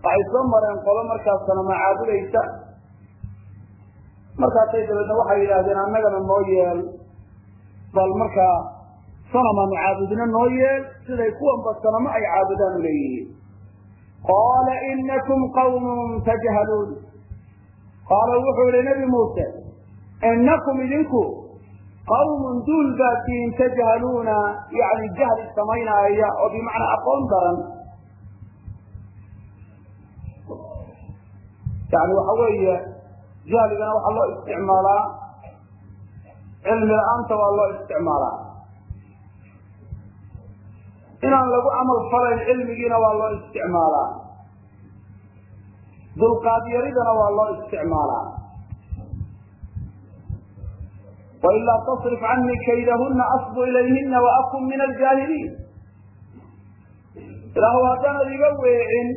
waxay soo mareen qolo markaas sanama caabudaysa. Markaasay dabeedna waxay yidhaahdeen annagana noo yeel. Bal markaa sanamaanu caabudna noo yeel siday kuwanba sanamo ay caabudaan u leeyihiin. Qaala inakum qawmun tajhaluun. Qaala wuxuu yihi nebi muuse inakum idinku qawmun duul baad tihiin tajhaluuna yani jahli samaynaaya oo bimacnaa aqoon daran. Yani waxa weeye jahligana waxaa loo isticmaalaa cilmi la'aanta waa loo isticmaalaa. Inaan lagu camal falayn cilmigiina waa loo isticmaalaa. Dulqaadyaridana waa loo isticmaalaa wailaa tasrif canii kaydahuna asbu ilayhina waakun min aljaahiliin ilaahu haddaanad iga weecin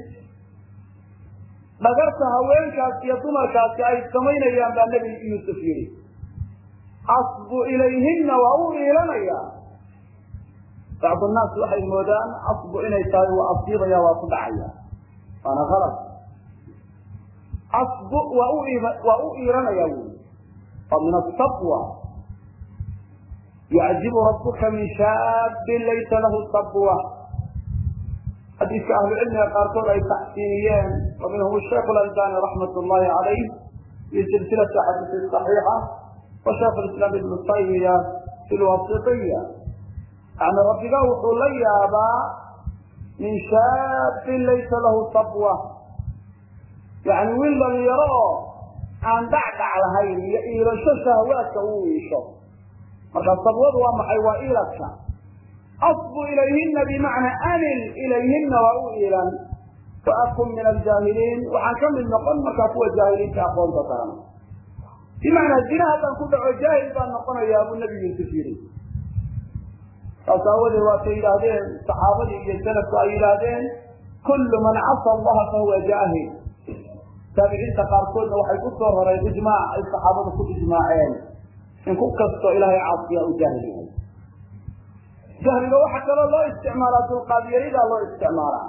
dhagarta haweenkaas iyo dumarkaasi ay samaynayaan baa nebi yuusuf yidhi asbu ilayhina waa u iilanaya bacdu naas waxay moodaan asbu inay tahay waa asiibaya waa ku dhacaya waana alad asbu waa u iilanaya wy waa min asabwa yacjibu rabuka min shaabin laysa lahu sabwa xadiiska ahlucilmiga qaarkood ay taxsiiniyeen wa minhum sheikh albani raxmat llahi calayh fi silsilati xadiisi صaxiixa wa shaikh islaam ibnu taymiya fi lwasitiya yani rabbiga wuxuu la yaabaa min shaabin laysa lahu sabwa yani wiil dhalinyaro oo aan dhacdhac lahayn iyo iilasho shahwaadka uu iisho marka sabwadu waa maxay? Waa iiladka asbu ilayhina bimacnaa anil ilayhina waa u iilan wa akun min aljaahiliin waxaan ka mid noqon markaa kuwa jaahiliinta aqoonta daran. Bimacnaa zina haddaan ku dhaco jaahil baan noqonayaa buu nebi yuusuf yidhi. Saas aawadeed waatay yidhaahdeen saxaabadii iyo salafku ay yidhaahdeen kullu man casa allaha fahuwa jaahil. Taabiciinta qaarkoodna waxay ku soo roreen ijmaac ay saxaabadu ku ijmaaceen in ku kastoo ilaahay caasiya u jaahil yahay. Jahliga waxa kaloo loo isticmaalaa dulqaadyaridaa loo isticmaalaa.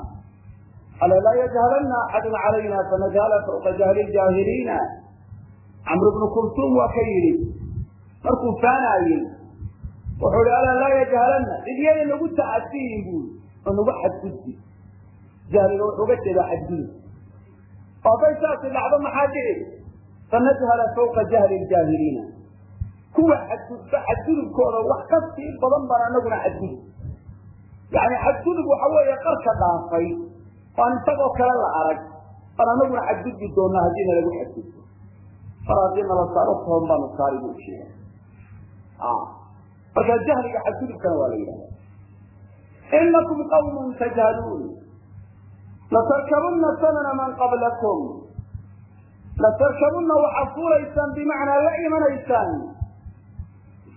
Ala laa yajhalana axadun calayna fanajhala fawqa jahli ljaahiliina camr bnu kulsuum waa ka yidhi markuu faanaayey wuxuu hi alaa laa yajhalana cidyada nagu tacasiyin bui oo nagu xadgudbi. Jahliga wuxuu uga jeedaa xadgudub. Oo hadday saasi dhacdo maxaa dhici? Fanajhala fawqa jahli ljaahiliina kuwa xadgudba xadgudubkooda wax ka sii badan baan anaguna xadgudub. Yani xadgudub waxa weeye qarka dhaafay oan isagoo kale la arag baan anaguna xadgudbi doonaa haddii nalagu xadgudbo. Mar haddii nala saaro toon baanu saari bu jeeda marka jahliga xadgudubkana waa la yidhahda inakum qawmun tajhaluun. Latarkabuna sanana man qablakum. Latarkabuna waxaad fuulaysaan bimacnaa la imanaysaan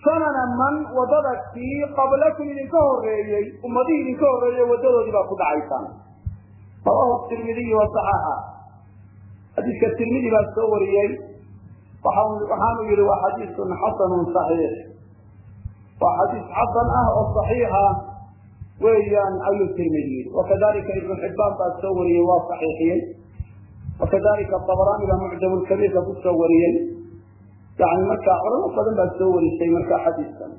samana man waddada kii qablakum idinka horeeyey ummadihii idinka horeeye wadadoodii baa ku dhacaysaan rawahu tirmidiy wasaxaxa xadiiska tirmidi baa soo wariyey. Waxaanu yihi waa xadiisun xasanun saxiix. Waa xadiis xasan ah oo saxiixa weeyaan ayuu tirmidi wakadalika ibnu xibbaan baa soo wariyey waa saxiixiyey. Wakadalika abraani baa mucjam ku soo wariyey yani markaa culamo badan baad soo warisay markaa xadiiskan.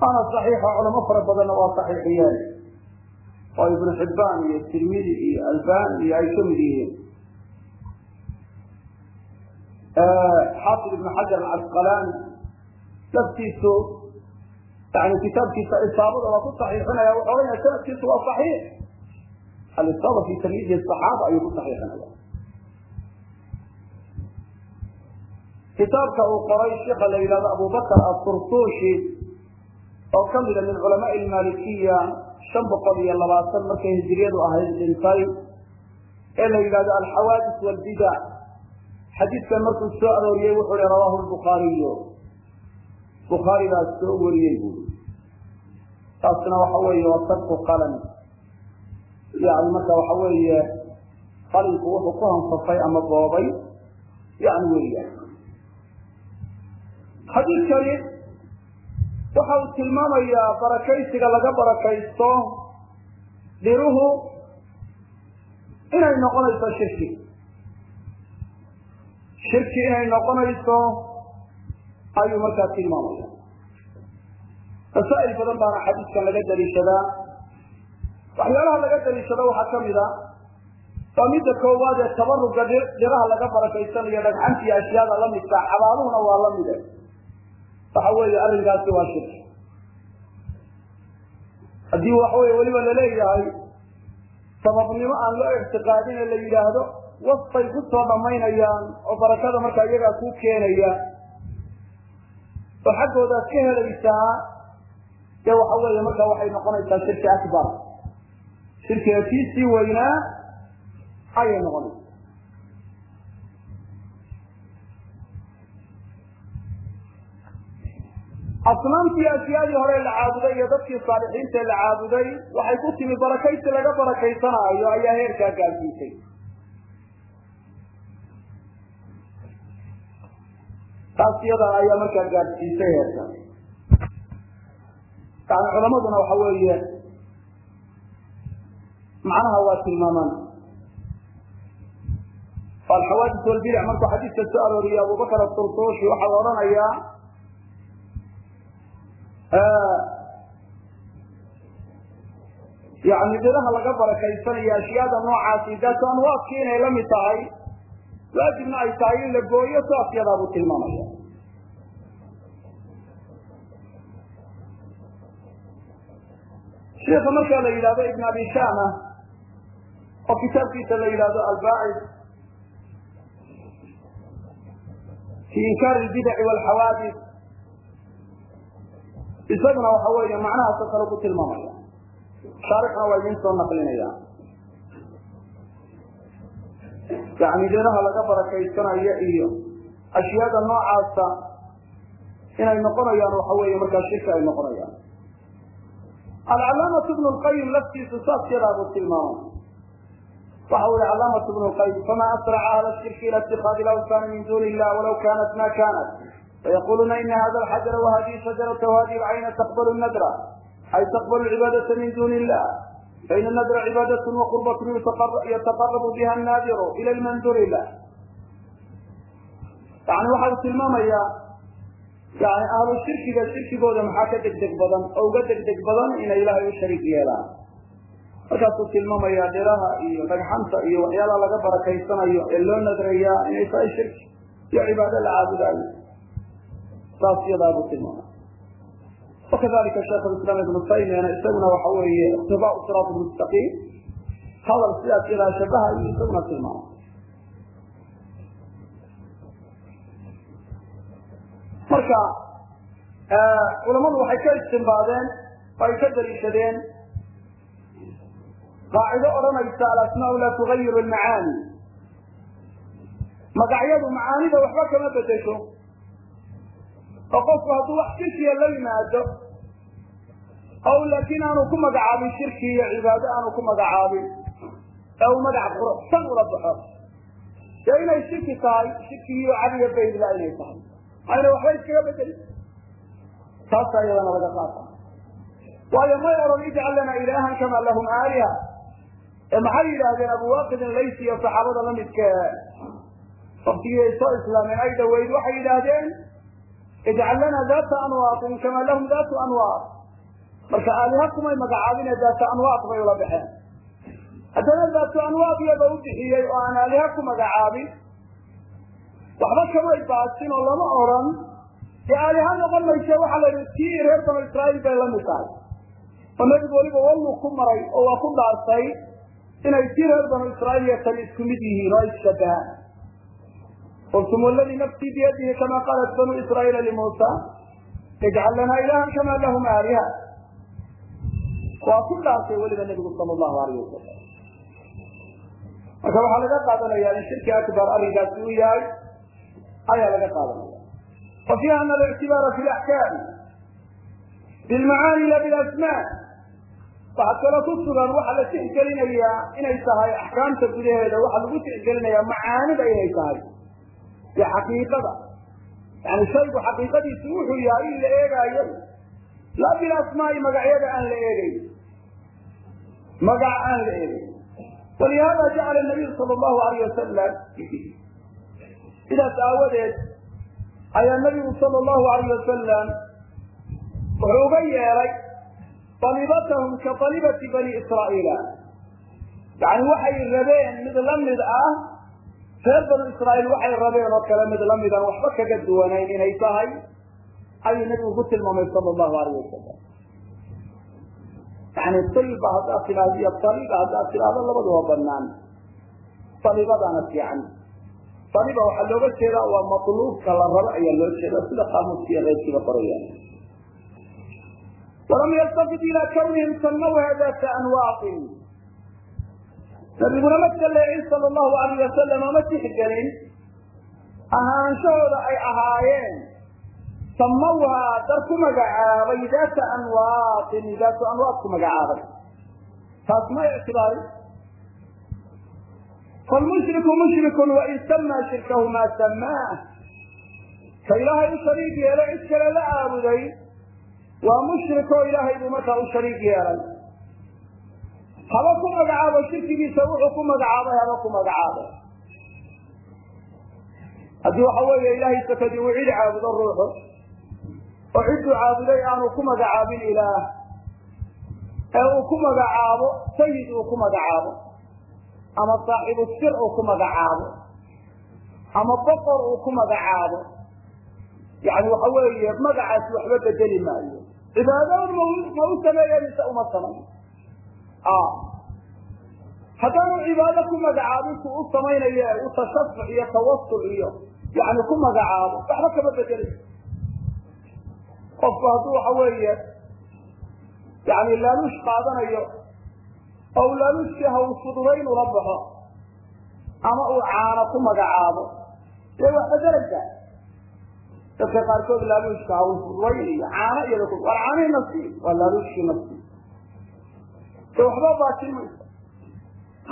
Waana saxiixa culamo fara badanna waa saxiixiyeen oo ibnu xibbaan iyo tirmidi iyo albani iyo ay ka mid yihiin. Xaafid ibnu xajar alcasqalaani laftiisu yani kitaabkiisa isaabada waa ku saxiixinaya. Wuxuu ohanaya sanadkiisu waa saxiix. Alisaaba fi tamyiizi saxaaba ayuu ku saxiixinaya. Kitaabka uu qoray sheika la yidhahdo abubakr asurtushi oo ka mida min culamaai almalikiya shan boqol iyo labaatan markay hijiriyadu ahayd dhintay ee la yidhahdo alxawaadis walbidac xadiidkan markuu soo arooriyey wuxuu hi rawahu lbukhaariyo bukhaari baa soo wariyey buui taasna waxa weeye waa sarku qalam yani marka waxa weeye qalinku wuxuu ku hanfafay ama boobay yani weeyaan xadiidkani waxa uu tilmaamayaa barakaysiga laga barakaysto dhiruhu inay noqonayso shirki. Shirki inay noqonayso ayuu markaa tilmaamaya. Masaa'il badan baana xadiidkan laga daliishadaa. Waxyaalaha laga daliishado waxaa ka mid a waa midda koowaad ee tabaruga dhiraha laga barakaysanayo dhagxantii ashyaada lamidka xabaaluhuna waa lamide waxa weeye arrinkaasi waa shirki haddii waxa weye weliba la leeyahay sababnimo aan loo ictiqaadin ee la yidhaahdo wasfay ku soo dhammaynayaan oo barakada markaa iyagaa ku keenaya oo xaggoodaad ka helaysaa dee waxa weeye markaa waxay noqonaysaa shirki akbar. Shirkiga kii sii weynaa ayay noqonaysaa asnaamtii ashyaadii hore la caabuday iyo dadkii saalixiinta la caabuday waxay ku timi barakaysi laga barakaysanaayo ayaa heerkaa gaadsiisay taas iyada ayaa markaa gaadsiisay heerka. Yani culamaduna waxa weeye macnaha waa tilmaamaan. Alxawaadis walbidac markuu xadiidka soo arooriyey abubakr aturtushi waxaa la odhanayaa yani dhiraha laga barakaysanayo ashyaada noocaasi daatu anwaadkii inay la mid tahay waajibna ay tahay in la gooyo saas yadaabuu tilmaamaya. Sheika markaa la yidhahdo ibn abi shama oo kitaabkiisa la yidhahdo albacid fi inkaari lbidaci walxawaadis isaguna waxa weeye macnahaasoo kale ku tilmaamaya. Shaarixna waa idin soo naqlinaya. Yani dhiraha laga barakaysanayo iyo ashyaada noocaasa inay noqonayaan waxa weeye markaa shirki ay noqonayaan. Alcalaamatu ibnu lqayim laftiisu saas yadaabuu tilmaamay. Waxa yihi calaamatu ibnu lqayim fama asraca ahla shirki ila itikaadi lawsani min duni illah walaw kanat ma kanat fayaquluna ina hada alxajara wahadihi shajarata wahadihi alcayna taqbalu nadra ay taqbalu cibaadata min duni illah fain nadra cibaadatu waqurbatun yataqarabu biha annadiru ila lmanduri lah yani waxa uu tilmaamayaa yani ahlu shirkiga shirkigooda maxaa ka degdeg badan oo uga degdeg badan inay ilaahay u shariik yeelaan markaasuu tilmaamayaa dhiraha iyo dhagxanta iyo waxyaalaha laga barakaysanayo ee loo nadrayaa inay tahay shirki iyo cibaado la caabudaayo saas iyadaabuu tilmaamay wakadalika sheekh lislaam ibnu taymiyana isaguna waxa weeye iqtibaau siraat mustaqiim. Hadal sidaas yadaa shabaha ayuu isaguna tilmaamay marka culamadu waxay ka istimbaadeen oo ay ka daliishadeen qaacido odhanaysa alasmaau laa tugayiru lmacaani magacyadu macaanida waxba kama bedesho oo qofku hadduu wax shirkiya la yimaado ow laakiin aanu ku magacaabin shirki iyo cibaado aanu ku magacaabin ee uu magac quruxsan ula baxo. Dee inay shirki tahay shirkigiiyo cadiga baydla inay tahay. Ayna waxba iskaga bedeli? Taasa iyadana laga qaata waayo may odhan ijcal lana ilaahan kama lahum aaliha. Ee maxay yidhaahdeen abuwaqidin laysi iyo saxaabada lamidka waktigii ay soo islaameen ay dhaweyd waxay yidhaahdeen ijcal lana data anwaatin kama lahum datu anwaar marka aaliha kumay magacaabine daata anwaaq bay ula baxeen haddana daatu anwaaq iyaba u bixiyey oo aan aaliha ku magacaabin waxba kamay baasin oo lama odran dee aaliha noqon mayse waxaa la yidhi tii reer banu israa'iil bay la mid tahay oo nebigu weliba wallu ku maray oo waa ku dhaartay inay tii reer banu israa'iil iyo tani isku mid yihiin oo ay ishabahaan qultum waladii nafsii biyadihi kama qaalat banu israa'iila limuusa ijcal lanaa ilahan kama lahum aaliha waa ku dhaartay weliba nebigu sala allahu alayh wasalam marka waxaa laga qaadanaya in shirki akbar arrinkaasi uu yahay ayaa laga qaadanaya wa fiiha ana alictibaara fi laxkaami bilmacaani la bilasmaa waxaa kaloo ku sugan waxaa la tixgelinayaa inay tahay axkaamta gudaheeda waxaa lagu tixgelinayaa macaanida inay tahay iyo xaqiiqada. Yani shaygu xaqiiqadiisu wuxuu yahay in la eegaayo laa bilasmaai magacyada aan la eegayn. Magac aan la eegayn. Walihada jacala nabiyu sala allahu alayh wasalam sidaas aawadeed ayaa nabigu sala allahu alayh wasalam wuxuu uga yeelay dalibatahum ka dalibati bani israa'iila. Yani waxay rabeen mid la ah reer banu israa'iil waxay rabeen oo kale mid la midaan waxba kaga duwanayn inay tahay ayuu nabigu ku tilmaamay sala allahu alayh wasalam yani daliba haddaad tidhaahdo iyo daliba haddaad tidhaahdo labaduba banaan dalibadaana fiican. Daliba waxaa looga jeedaa waa matluubka la rabo ayaa loo jeeda sida qaamuuskiiyo reerkiiba qorayaan walam yastafid ilaa kawnihim samawha data anwaaqin nabiguna ma salleecin sala allahu alayh wasalam ama tixgelin. Ahaanshahooda ay ahaayeen. Samawhaa dar ku magacaabay daata anwaaqin daatu anwaaq ku magacaabay. Taas ma ictibaarin falmushriku mushrikun wain samaa shirkahu maa samaah ka ilaahay u shariik yeelay cid kale la caabuday waa mushrik oo ilaahay buu markaa u shariik yeelay haba ku magacaabo shirkigiisa wuxuu ku magacaabay haba ku magacaabo. Haddii waxa weeye ilaahay sakadii uu cid caabudo ruuxu oo cidduu caabuday aanu ku magacaabin ilaah. Ee uu ku magacaabo sayid uu ku magacaabo ama saaxibu sir uu ku magacaabo ama boqor uu ku magacaabo. Yani waxa weeye magacaasi waxba bedeli maayo. Cibaadaun ma u sameeya mise uma samayn haddaanu cibaado ku magacaabin ku u samaynayo u tashafuc iyo tawasul iyo yani ku magacaabo waxba kama bedelay qofku hadduu waxa weeye yani laaluush qaadanayo oo u ha uu fududayn ula baxo ama uu caano ku magacaabo dee wax bedelaysaa dadka qaarkood laaluushka ha uu fududayn iyo caano iyada ku war caanihii nasiib waa laaluushkii nasiib de waxba baatin mayso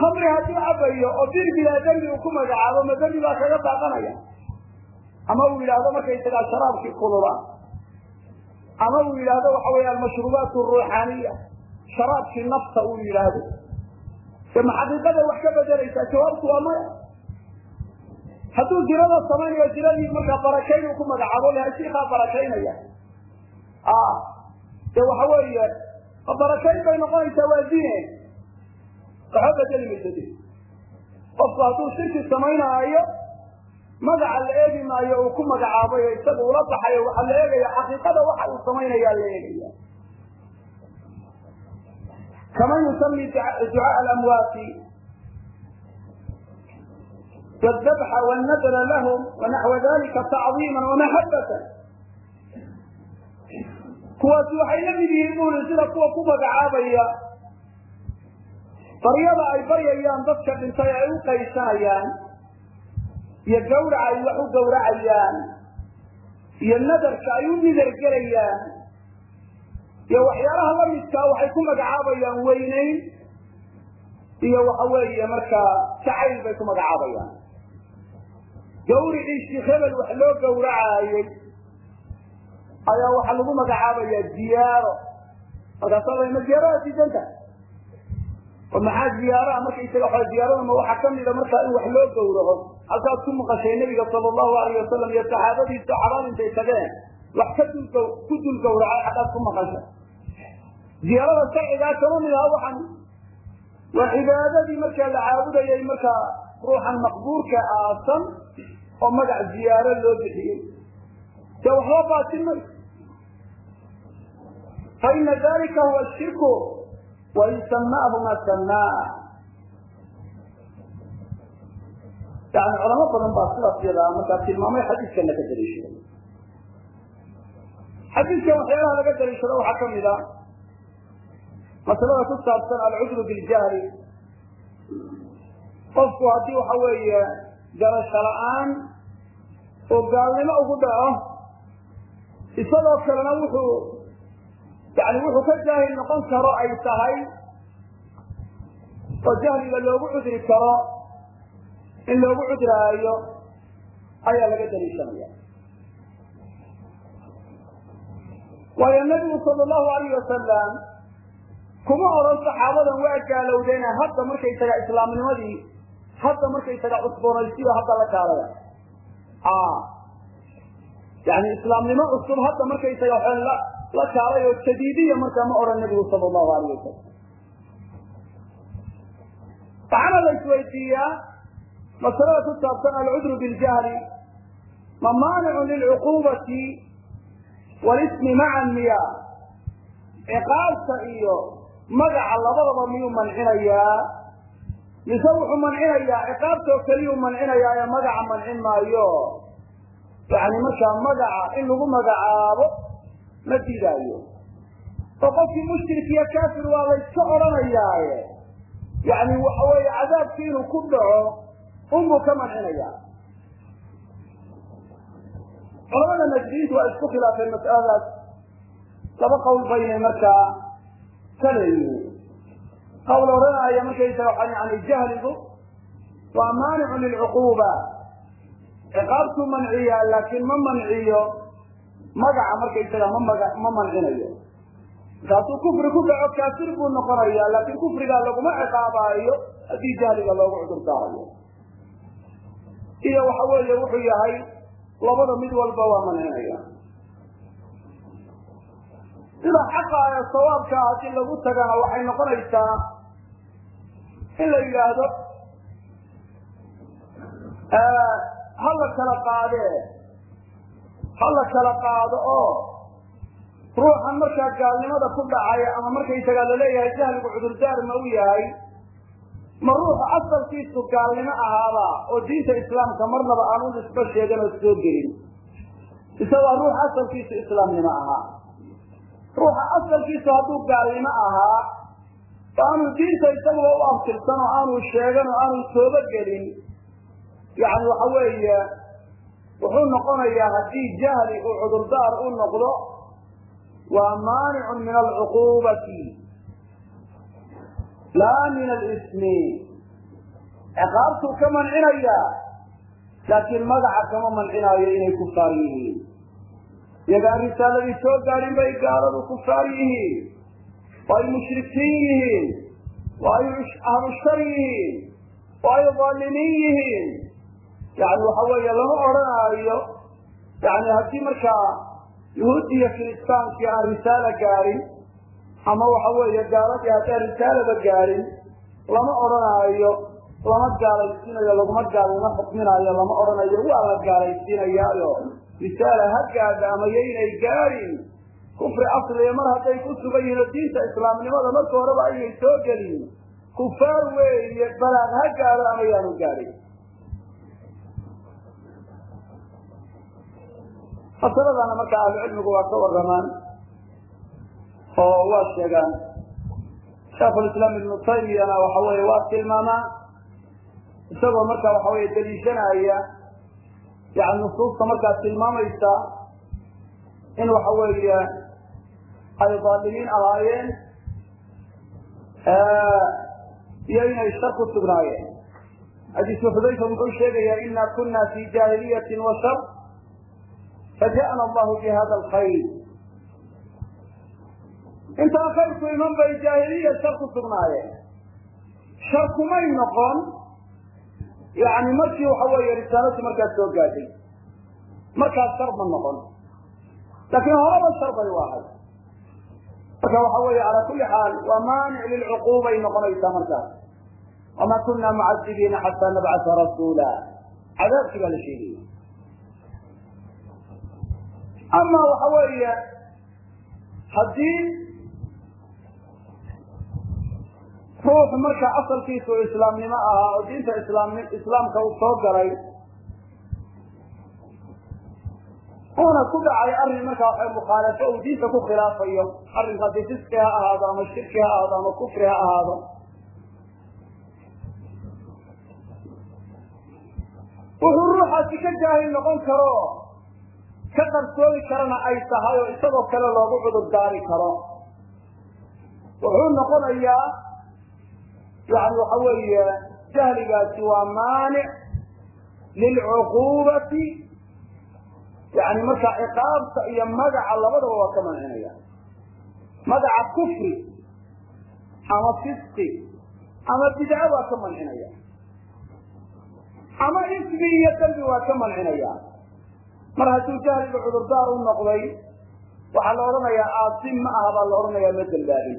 khamri hadduu cabayo oo bir bilaa dembi uu ku magacaabo ma dembi baa kaga baaqanaya. Ama uu yidhaahdo markaysagaa sharaabkii kulula. Ama uu yidhaahdo waxa weeye almashruubaat ruuxaaniya. Sharaabkii nafta uu yidhaahdo. De ma xaqiiqada wax ka bedelaysaa jawaabtu waa maya. Hadduu zinada samaynayo zinadii markaa barakayn uu ku magacaabo laha shiikaa barakaynaya. De waxa weeye barakayn bay noqonaysaa waa zine waxba bedeli mayso de qofku hadduu shirki samaynaayo magaca la eegi maayo uu ku magacaabayo isaga ula baxayo waxaa la eegaya xaqiiqada waxa uu samaynayaa la eegaya kaman yusami ducaa alamwaati wاdabxa wاnadra lahm wanaxwa dalika tacظiima wamahabata kuwaasi waxay la mid yihiin buli sida kuwa ku magacaabaya. Baryada ay baryayaan dadka dhintay ay u qaysanayaan iyo gawraca ay wax u gawracayaan iyo nadarka ay u nidargelayaan iyo waxyaalaha la midkaa waxay ku magacaabayaan weynayn iyo waxa weeye markaa jacayl bay ku magacaabayaan. Gawricii sheikh hebel wax loo gawracaayey ayaa waxaa lagu magacaabayaa ziyaaro. Markaasa ma ziyaarada diidanta maxaa ziyaaraha? Markaysaga waa ziyaarada ma waxaa kamida markaa in wax loo gawraco halkaad ku maqashay nabiga sala allahu alayh wasalam iyo saxaabadiisa xabaal intay tageen. Wax ku dul gawracay xaggaad ku maqashay ziyaarada sharcigaa kama mid aha waxaan. Waa cibaadadii markaa la caabudayay markaa ruuxan maqbuurka aasan oo magac ziyaaro loo bixiyey. De waxba baatin mayso fa ina dalika huwa shirku wain samaahu ma samaa yani culamo badan baa sidaas yadaa markaa tilmaamay xadiiskana ka daliishaday xadiiskan waxyaalaha laga daliishado waxaa ka mid a masalada ku saabsan alcudru biljahli. Qofku haddii waxa weeye garasho la'aan oo gaalnimo ugu dhaco isagoo kalena wuxuu yani wuxuu ka jaahil noqon karo ay tahay oo jahliga loogu cudri karo in loogu cudraayo ayaa laga daliishanaya. Waayo nabigu sala allahu alayh wasalam kuma odhan saxaabadan waa gaalowdeena hadda markaysaga islaamnimadii hadda markaysaga cusboonaysiyo hadda la kaalaya. Yani islaamnimo cusub hadda markaysaga la la kaalay oo jadiidiya markaa ma odhan nabigu sala allahu alayh wasalam waxaana la isweydiiyaa masalada ku saabsan alcudru biljahli ma maanicun lilcuqubati walismi macan miya. Ciqaabta iyo magaca labadaba miyuu mancinayaa? Mise wuxuu mancinayaa? Ciqaabtoo keliyuu mancinayaa ee magaca mancin maayo? Yani markaa magaca in lagu magacaabo ma diidaayo. Oo qofkii mushrik iyo kafir waa layska odhanayaaye. Yani waxa weeye cadaabkii inuu ku dhaco unbuu ka mancinaya. Culamada najdiyiintu waa isku khilaafeen mas'aladaas laba qowl baynay markaa ka leeyihiin odhanaya markaysaga yani jahligu waa maanicun lilcuquba ciqaabtuu manciyaa laakiin ma manciyo magaca markaysaga ma maga ma mancinayo markaasuu kufri ku dhaco kaafir buu noqonaya laakiin kufrigaa laguma ciqaabaayo haddii jahliga loogu cudurdaarayo iyo waxa weeye wuxuu yahay labada mid walba waa mancinaya sida xaqa ee sawaabka haddii lagu tagana waxay noqonaysaa in la yidhaahdo ha la kala qaadee ha la kala qaado oo ruuxan markaa gaalnimada ku dhacay ama markaysagaa la leeyahay jahligu cudurdaar ma u yahay ma ruuxu asalkiisu gaalnimo ahaaba oo diinta islaamka marnaba aan u sheegan oo soo gelin. Mise ruux asalkiisu islaamnimo ahaa. Ruuxa asalkiisu hadduu gaalnimo ahaa aanu diinta isaguba u abtirsan oo aanu sheegan oo aanu toobo gelin yani waxa weeye wuxuu noqonayaa haddii jahli uu cudurdaar u noqdo waa maanicun min alcuqubati laa min alismi. Ciqaabtuu ka mancinayaa laakiin magaca kama mancinaayo inay kufaar yihiin. Iyagaan risaaladii soo gaadhin bay gaaladu kufaar yihiin oo ay mushrikiin yihiin oo ay ahlu shar yihiin oo ay dhaalimiin yihiin yani waxa weeye lama odhanaayo yani haddii markaa yuhuud iyo kiristaankii aan risaala gaadhin ama waxa weeye gaaladii haddaan risaalaba gaadhin lama odhanaayo lama gaalaysiinayo laguma gaalnimo xukminaayo lama odhanayo waa la gaalaysiinayaayo. Risaala ha gaadha ama yaynay gaadhin kufri asliga mar hadday ku sugan yihiin oo diinta islaamnimada marka horeba aynay soo gelin. Kufaar weeye balaad ha gaadho ama yaanu gaadhin masaladana marka ahlucilmigu waa ka waramaan oo waa sheegaan. Sheekhulislaam ibnu taymiyana waxa weye waa tilmaamaa isagoo marka waxa weye daliishanaya yani nusuusta markaa tilmaamaysa in waxa weeye ay dhaalimiin ahaayeen iyo inay shar ku sugnaayeen. Xadiisu xudayfa muxuu sheegayaa ina kuna fi jaahiliyati wa shar faja'na allahu bi hada alkhayr intaan khayrku iman bay jaahiliya shar ku sugnaayeen shar kumay noqon yani markii waxa weeye risaaladu markaas soo gaadhay markaas shar ma noqon laakiin horaba shar bay u ahay marka waxa weeye calaa kuli xaal waa maanic lilcuquubay noqonaysaa markaas wama kuna mucadibiina xataa nabcata rasuula cadaabkii baa la sheegaya ama waxa weeye haddii ruuxu marka asalkiisu islaamnimo ahaa oo diinta islaam islaamka uu soo galay uuna ku dhacay arrin markaa waxa mukhaalafo uu diinta ku khilaafayo arrinkaasi fiski ha ahaado ama shirki ha ahaado ama kufri ha ahaado wuxuu ruuxaasi ka jaahil noqon karo ka qarsoomi karana ay tahay oo isagoo kale loogu cudur daari karo. Wuxuu noqonayaa yani waxa weeye jahligaasi waa maanic lilcuquubati. Yani markaa ciqaabta iyo magaca labadaba waa ka mancinaya magaca kufri ama fisqi ama bidca waa ka mancinaya ama ismi iyo dambi waa ka mancinaya mar hadduu jahliga cudurdaar u noqday waxaa la odhanayaa aasim ma aha baa la odhanayaa ma dembaabin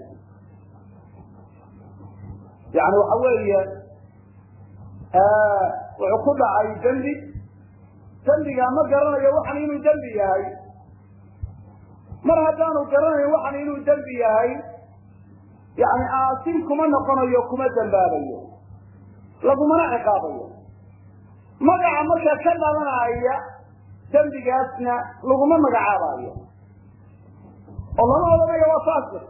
yani waxa weeye wuxuu ku dhacay dembi. Dembigaa ma garanayo waxan inuu dembi yahay. Mar haddaanu garanayo waxan inuu dembi yahay yani aasim kuma noqonayo kuma dembaabayo lagumana ciqaabayo. Magaca markaa ka dhalanaya dembigaasna laguma magacaabayo oo lama odhanayo waa faasir.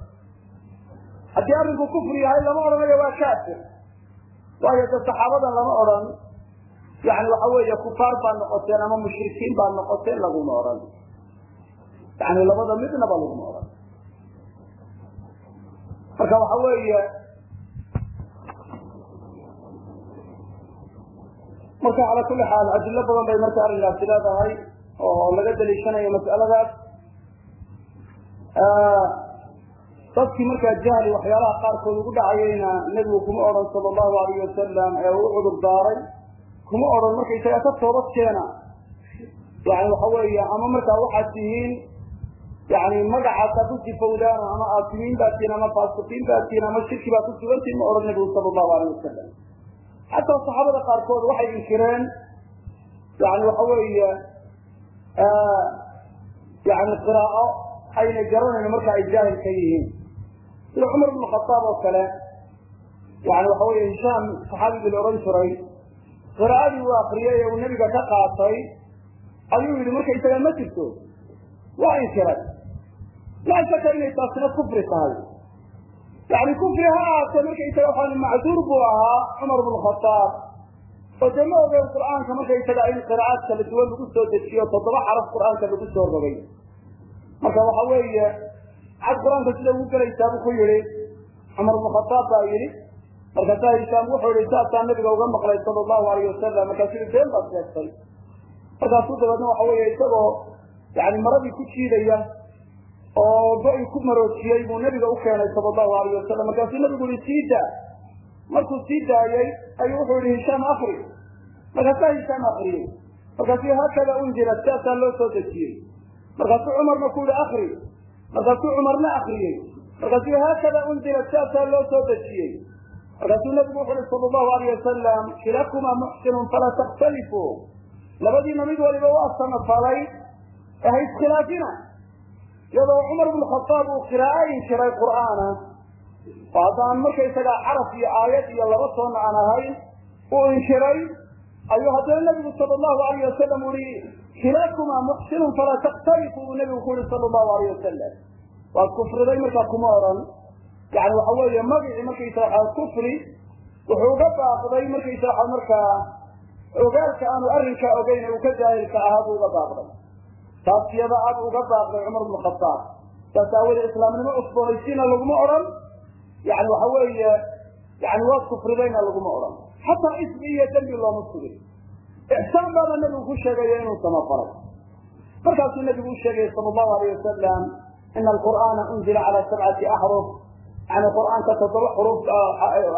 Haddii arrinku kufri yahay lama odhanayo waa kaafir. Waayo de saxaabadan lama odhan. Yani waxa weeye kufaar baa noqoteen ama mushrikiin baa noqoteen laguma odhan. Yani labada midnaba laguma odhan. Marka waxa weeye marka calaa kuli xaal adilo badan bay marka arrinkaasi leedahay oo laga daliishanayo mas'aladaas. Dadkii markaa jahli waxyaalaha qaarkood ugu dhacayayna nebigu kuma odhan sala allahu alayh wasalam ee uu cudur daaray. Kuma odhan markaysaga ka toobad keena yani waxa weeye ama markaa waxaad tihiin yani magacaasaa ku sifowdaan ama aasimiin baad tihiin ama faasiqiin baad tihiin ama shirki baad ku sugantihin ma odhan nebigu sala allahu alayh wasalam xataa saxaabada qaarkood waxay inkireen yani waxa weeye yani qiraa'o ayna garanayn marka ay jaahil ka yihiin. Sida cumar bn khaaab oo kale yani waxa weye hishaam saxaabigii la odhan jiray qiraa'adii uu akriyay ee uu nebiga ka qaatay ayuu yidhi markaysaga ma jirto waa inkiray laa shaka inay taasina kufri tahay. Yani kufri ha ahaatee markaysaga waxaan macduur buu ahaa cumar bn khaaab oo dee ma ogeen qur'aanka in qiraa'aad kala duwan lagu soo dejiyo toddoba xaraf qur'aanka lagu soo rogay marka waxa weeye cad qur'aanka sida ugu gelaysaa buu ku yihi cumar bn khaaab baa yidhi. Markaasaa hishaam wuxuu yihi saasaa nabiga uga maqlay sala allahu alayh wasalam markaasu yihi been baad sheegtay. Markaasuu dabeedna waxa weeye isagoo yani maradii ku jiidaya oo go-i ku maroojiyey buu nabiga u keenay sala allahu alayh wasalam markaasuu nabigu yihi sii daa markuu sii daayey ayuu wuxuu yihi hishaam akri markaasaa hishaam akriyey markaasuu haakada unzila sidaasaa loo soo dejiyey. Markaasuu cumarna ku yihi akri markaasuu cumarna akriyey markaasuu haakada unzila sidaasaa loo soo dejiyey. Markaasuu nabigu wuxu uhi sala allahu alayh wasalam kilakumaa muxsinun falaa takhtalifu labadiina mid waliba waa samafalay ha iskhilaafina. Iyadoo cumar bnu khaaab uu qiraa'o inkiray qur'aana oo haddaan markaysagaa caraf iyo aayad iyo laba toonna aan ahayn uu inkiray ayuu haddana nabigu sala allahu alayh wasalam uhi kilakumaa muxsinun falaa takhtalifu buu nabigu ku yihi sala allahu alayh wasalam waad kufriday markaa kuma odhan yani waxa weeye magicii markaysa waxaa kufri wuxuu uga baaqday markaysa waxa markaa ogaalka aanu arrinkaa ogeyn uu ka jaahilka ahaa buu uga baaqday. Taas iyada aad uga baaqday cumar bnu khataab saas aawadee islaamnimo cusboonaysiina laguma odhan yani waxa weeye yani waad kufridayna laguma odhan. Xataa ismi iyo dembi looma sugin. Ixsaan baana nabigu ku sheegaya inuu samafaray markaasuu nabigu u sheegaya sala allahu alayh wasalam ina alqur'aana unzila calaa sabcati axruf yani qur'aanka toddoba xuruf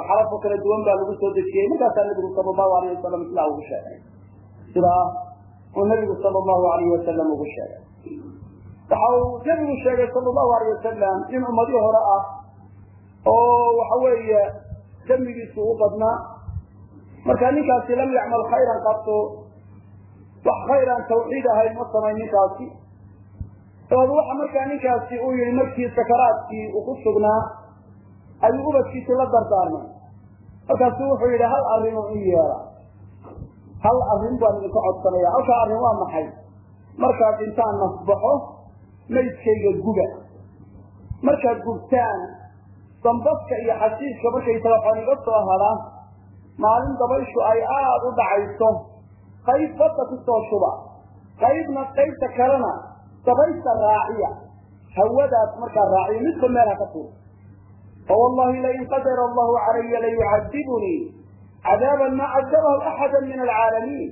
xarafo kala duwan baa lagu soo dejiyey. Markaasaa nabigu sala allahu alayh wasalam sidaa ugu sheegay. Sidaa uu nabigu sala allahu alayh wasalam ugu sheegay. Waxa uu nabigu sheegay sala allahu alayh wasalam nin ummadii hore ah oo waxa weeye dembigiisu u badnaa. Marka ninkaasi lam yacmal khayran qabto wax khayraan tawxiid ahayn ma samayn ninkaasi. Dabeed waxa markaa ninkaasi uu yihi markii sakaraadkii uu ku sugnaa ayuu ubadkiisi la dardaarmay. Markaasuu wuxuu yidhi hal arrin oo in yeela. Hal arrin baan idinka codsanaya halkaa arrin waa maxay? Markaad intaan nasbaxo maydkayga guba. Markaad gubtaan dambaska iyo xasiiska markaysaga waxaan iga soo hadha maalin dabayshu ay aada u dhacayso. Qayb badda ku soo shuba. Qaybna qaybta kalena dabaysta raaciya. Hawadaas markaa raaciya midba meel ha ka tuur. Fawallahi lain qadara allahu calaya layucadibunii cadaaban ma cadabahu axada min alcaalamiin.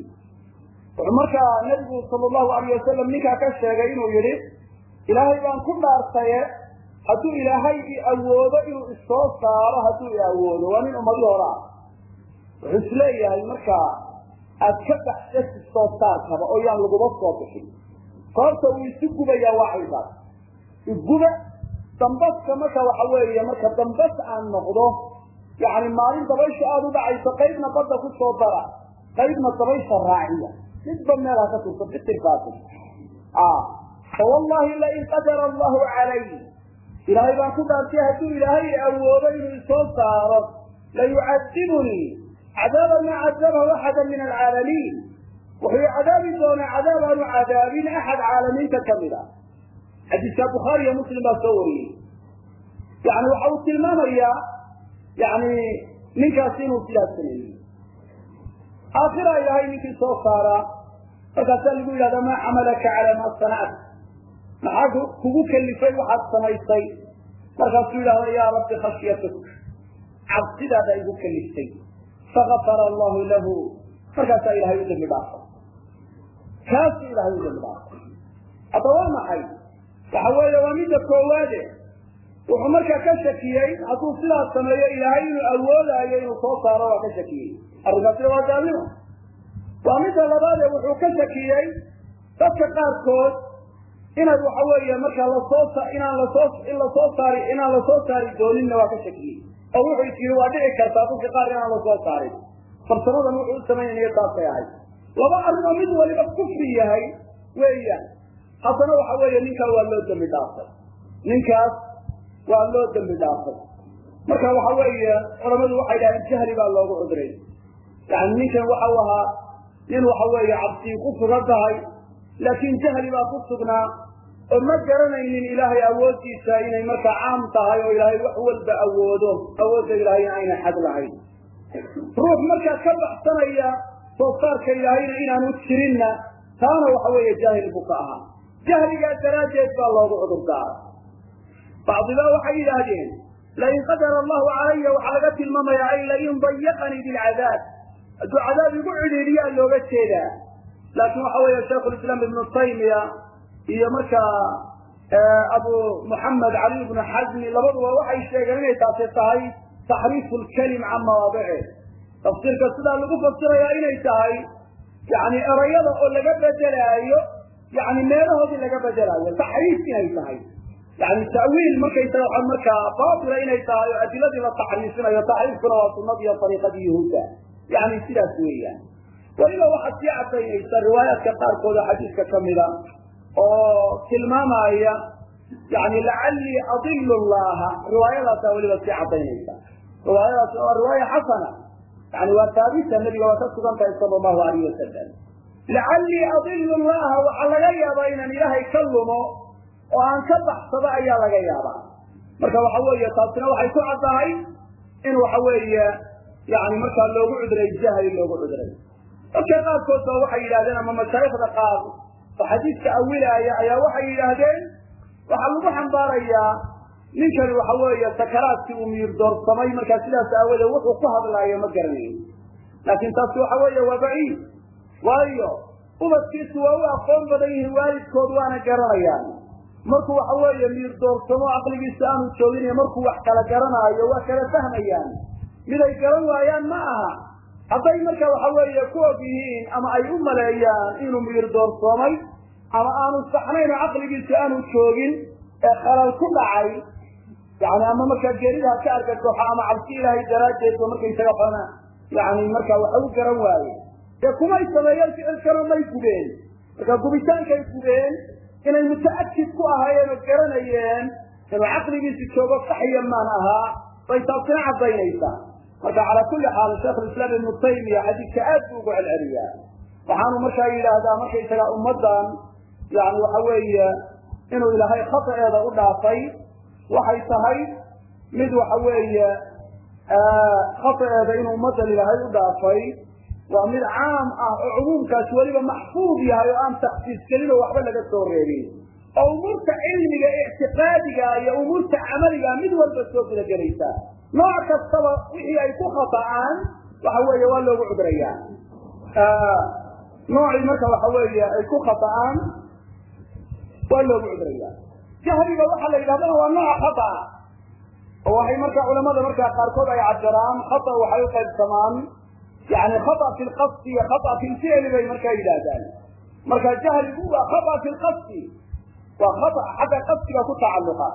Wuxuu markaa nabigu sala allahu alayh wasalam ninkaa ka sheegay inuu yidhi ilaahay baan ku dhaartaye hadduu ilaahay i awoodo inuu isoo saaro hadduu i awoodo waa nin ummadii hore ah wuxuu is leeyahay markaa aad ka baxsati soo saarkaba oo yaan laguba soo bixin. Sababta uu isu gubayaa waa caydaas iguba dambaska marka waxa weeye marka dambas aan noqdo yani maalin dabaysha aada u dhacayso qaybna badda ku soo dara qaybna dabaysha raaciya. Midba meel ha ka turto bitirkaasi fawallahi lain qadara allahu calay ilaahay baan ku dhaartay hadduu ilaahay awoodo inuu isoo saaro layucadibunii cadaaba ma cadabahu axada min alcaalamiin. Wuxuu cadaabi doonaa cadaab aanu cadaabin axad caalamiinta ka mid a xadiiska bukhaari iyo muslim baa soo wariyey. Yani waxa uu tilmaamayaa yani ninkaasi inuu sidaas sameeyey aakhira ilaahay ninkii soo saaraa markaasaa lagu yidhahda maa xamalaka calaa maa sanacta maxaa kugu kalifay waxaad samaysay markaasuu yidhahda yaa rabbi khashyatuk cabsidaada igu kaliftay fagafara allahu lahu. Markaasaa ilahay u dambi dhaafay kaasuu ilahay u dambi dhaafay hadda waa maxay? Waxa weeye waa midda koowaade. Wuxuu markaa ka shakiyey hadduu sidaas sameeyo ilaahay inuu awoodaayo inuu soo saaro waa ka shakiyey. Arrinkaasina waa gaalnimo waa midda labaade wuxuu ka shakiyey dadka qaarkood inay waxa weeye markaa la soo inaan la soo in la soo saari inaan la soo saari dooninna waa ka shakiyey. Oo wuxuu tiri waa dhici kartaa dadka qaar inaan la soo saarin farsamadan wuxuu u samaynaya taasay ahayd. Laba arrin oo mid waliba kufri yahay weeyaan. Haddana waxa weeye ninkaa waa loo dambi dhaafay. Ninkaas waa loo dambi dhaafay. Marka waxa weeye culamadu waxay dhaheen jahli baa loogu cudray. Yani ninkan waxau ahaa nin waxa weeye cabsii ku sugan tahay laakiin jahli baa ku sugnaa oo ma garanaynin ilaahay awooddiisa inay markaa caam tahay oo ilaahay wax walba awoodo awoodda ilaahayna ayna xad lahayn. Ruux markaa ka baxsanaya soo saarka ilaahayna inaanu jirinna taana waxa weeye jaahil buu ka ahaa. Jahligaa daraaddeed baa loogu cudur daaray. Bacdiba waxay yidhaahdeen lain qadara allahu calaya waxaa laga tilmaamayaa ay lain dayaqanii bilcadaab. Hadduu cadaab igu cidhiidhiyaa looga jeedaa. Laakiin waxa weeye shaikhulislaam ibnu taymiya iyo markaa abu muxamed cali ibnu xazmi labaduba waxay sheegeen inay taasi tahay taxriifu lkelim can mawaadici. Tafsiirka sidaa lagu fasirayaa inay tahay yani erayada oo laga bedelaayo yani meelahoodii laga bedelaayo taxriif inay tahay. Yani ta'wiil markaysaga waa markaa baatila inay tahay oo adiladii la taxriifinayo taxriifkuna waa sunadii iyo ariiqadii yahuudda yani sidaas weeyaan. Weliba waxaad sii cadaynaysa riwaayaadka qaarkood oo xadiiska kamida oo tilmaamaya yani lacallii adilu llaha riwaayadaasaa weliba sii cadaynaysa riwaayadaas waa riwaaya xasana. Yani waa taabita nabiga waa ka sugan tahay sala allahu alayh wasalam lacallii adilu llaha waxaa laga yaabaa inaan ilaahay ka lumo oo aan ka baxsado ayaa laga yaabaa. Marka waxa weeye taasina waxay ku caddahay in waxa weeye yani markaa loogu cudray jahli loogu cudray. Dadka qaarkood ba waxay yidhahdeen ama mashaayikda qaar oo xadiidka awilaaya ayaa waxay yidhaahdeen waxaa lagu xambaarayaa ninkani waxa weeye sakaraadkii uu miyir doorsamay markaa sidaas aawadeed wuxuu ku hadlaayo ma garanayn laakiin taasi waxa weeye waa baciid waayo ubadkiisu waa u aqoon badan yihiin waalidkood waana garanayaan. Markuu waxa weeye miyir doorsamo caqligiisa aanu joogin iyo markuu wax kala garanaayo waa kala fahmayaan. Miday garan waayaan ma aha hadday marka waxa weeye ku og yihiin ama ay u maleeyaan inuu miyir doorsoomay ama aanu saxnayn oo caqligiisa aanu joogin ee khalal ku dhacay yani ama markaa geeridaa ka argagaxo ama cabsi ilaahay daraaddeed ba markaysaga xona yani marka waxa u garan waaye. Dee kumay sameeyeen ficilkano may gubeen. Marka gubitaankay gubeen inay muta'akid ku ahaayeen oo garanayeen inuu caqligiisi joogo saxya maan ahaa bay taasina caddaynaysaa marka calaa kulli xaal sheikhulislaam ibnu taymiya xadiidka aad buu ugu celceliyaa waxaanu markaa yidhaahdaa markaysaga ummaddan yani waxa weeye inuu ilaahay khata'eeda u dhaafay waxay tahay mid waxa weeye khata'eeda inuu ummaddan ilaahay u dhaafay waa mid caam ah oo cumuumkaasi weliba maxfuud yahay oo aan taksiis gelin oo waxba laga soo reebin. Oo umuurta cilmiga ictiqaadiga iyo umuurta camaliga mid walba soo guda gelaysa nooc kastaba wixii ay ku khata'aan waxa weeye waa loogu cudrayaa noocii marka waxa weeye ay ku khata'aan waa loogu cudrayaa jahliga waxaa la yidhahdana waa nooca khata'a oo waxay marka culamada markaa qaarkood ay cabiraan khata waxay u qaybsamaan yani khata fi iyo khata fi bay markaa yidhaahdaan. Marka jahligu waa khata fi waa khata xagga qasdiga ku tacalluqa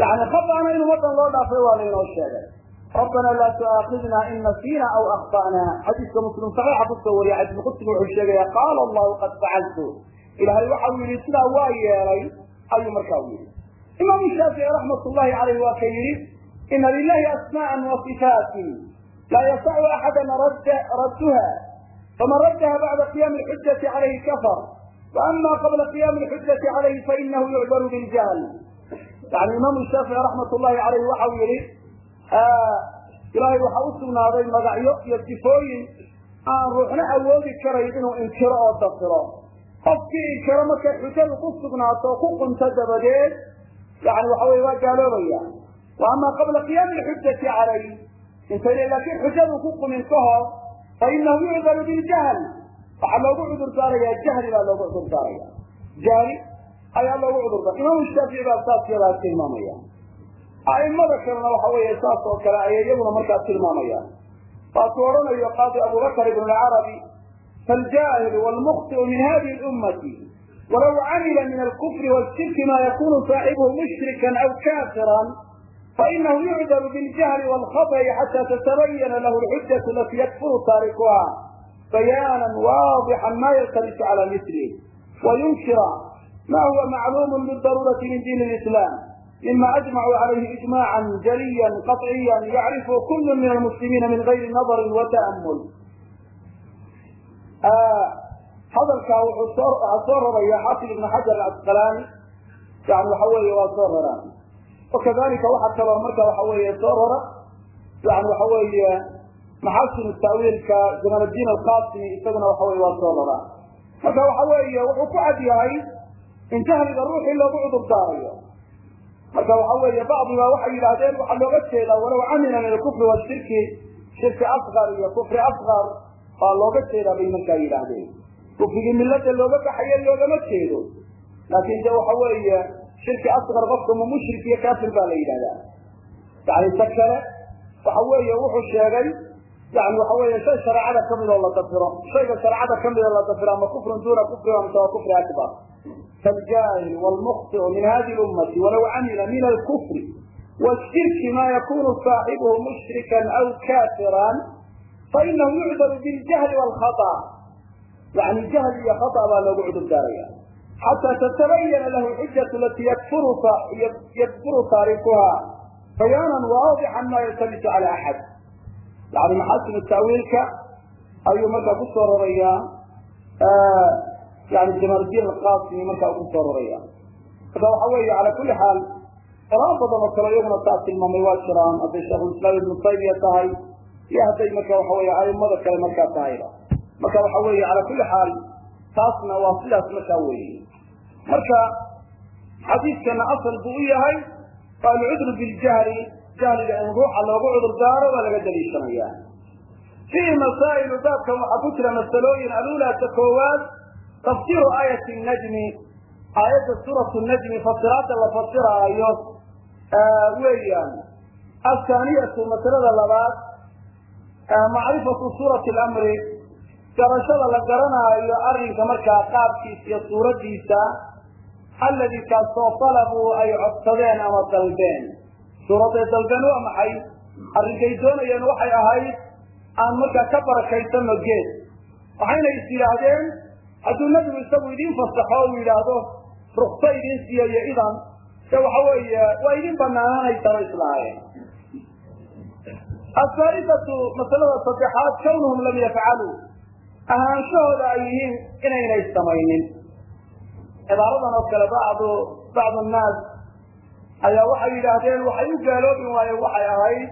yani khatana in ummadan loo dhaafay waa laynoo sheegay. Rabbana laa tuaakhidna in nasina aw akhta'na xadiiska muslim saxiixa ku soo wariyay xadiis qudsiga wuxuu sheegaya qaala allahu qad facaltu ilahay waxa uu yihi sidaa waa yeelay ayuu markaa u yihi imaamu shaafici raxmat ullahi caleyh waa ka yidhi ina lilahi asmaءa wa sifaati laa yasacu axadan radduha. Faman raddaha bacda qiyaami alxujati calayhi kafar. Wa ama qabla qiyaami alxujati calayhi fainahu yucbaru biljahl yani imaamu shaafici raxmat llahi caleyh waxau yihi ilaahay waxaa u sugnaaday magacyo iyo sifooyin aan ruuxna awoodi karayn inuu inkiro oo dafiro qofkii inkiro markay xujadu ku sugnaato ku qunto dabadeed yani waxa weye waa gaaloobaya. Wa ama qabla qiyaami alxujati calayh intayna laakiin xujadu ku qumin ka hor fa inahu yucdaru biljahl waxaa loogu cudur daaraya jahli baa loogu cudur daaraya jahli ayaa loogu cudurda imaamu shaafici baa saas yadaa tilmaamaya aimada kalena waxa weeye saas oo kale ayay iyaguna markaa tilmaamayaan. Waasuu odhanayo qaadi abubakr ibn lcarabi faljaahilu wlmukhtiu min hadihi lummati walaw camila min alkufri washirki ma yakunu saaxibuhu mushrikan aw kaafiran fainahu yucdaru biljahli wاlkhaطأi xata tatabayana lahu lxujatu lati yakfuru taarikuha bayaana waadixan ma yaltamisu cala mili wayunkira ma huwa macluum bidarurati min diin اlislam mima ajmacuu calayhi ijmaca jaliya qaطciya yacrifu kul min almuslimiina min gayri nadari wata'amul hadalkaa waxaa soo raraya xaafid ibn xajar acasqalaani yani waxa weeye waa soo raraan wakadalika waxaa kaloo marka waxa weeye soo rara yani waxa weeye maxasin taawiilka jamaldiin alqasimi isaguna waxa weye waa soo raraa marka waxa weeye wuxuu ku cad yahay in jahliga ruuxii loogu cudur daarayo. Marka waxa weeye bacdiba waxay yidhaahdeen waxaa looga jeedaa walow camila min alkufri washirki shirki asqar iyo kufri asqar baa looga jeedaa bay markaa yidhaahdeen. Kufrigii millada looga baxaye loogama jeedo. Laakin de waxa weeye shirki asqar qofka ma mushrik iyo kafir baa la yidhahdaa yani ta kale waxa weeye wuxuu sheegay yani waxa weeye shay shareecada ka midoo la dafiro. Shayga shareecada ka mida la dafiro ama kufrun duuna kufriga mise waa kufri akbar faljahil wlmukhtiu min hadihi ummati walaw camila min alkufri washirki maa yakunu saaxibuhu mushrikan aw kafiran fainahu yucdaru biljahli wlkhata yani jahl iyo khata baa loogu cudur daaraya xataa tatabayana lahu xujatu latii yakfuru taarikuha bayaanan waadixan maa yaltabisu cala axad yani maxaasinu taawiilka ayuu markaa ku soo rorayaa yani jamaaldin alqasimi markaa ku soo roraya marka waxa weeye cala kuli xaal qolaa badan oo kale iyaguna saa tilmaamay waa jiraan. Hadday sheikhulislaam ibnu taymiya tahay iyo hadday marka waxa weeye aimada kale markaa tahayba marka waxa weeye cala kuli xaal taasna waa sidaas markaa weeye. Marka xadiidkana asal buu u yahay faalcudru biljahri jahliga in ruuxa loogu cudur daaro waa laga daliishanaya fiihi masaa'ilu baabkan waxaa ku jira masalooyin alulaata koowaad tafsiru aayati najmi aayadda suuratu najmi fasiraadda la fasiraayo weeyaan athaaniyatu masalada labaad macrifatu suurati lamri garashada la garanaayo arrinka markaa qaabkiisa iyo suuraddiisa alladii kaasoo talabuu ay codsadeen ama dalbeen suuradday dalbeen waa maxay arrinkay doonayeen waxay ahayd aan markaa ka barakaysano geed. Waxayna is yidhaahdeen hadduu nebigu isagu idiin fasaxo uu yidhaahdo rukso idiin siiyo iyo idan de waxa weeye waa idin banaananaysaa islahaayeen. Ahaalisatu masalada saddexaad kawnuhum lam yafcaluu ahaanshahooda ay yihiin inaynay samaynin cibaaradan oo kale bacdu bacdu annaas ayaa waxay yidhaahdeen waxay u gaaloobi waayeen waxay ahayd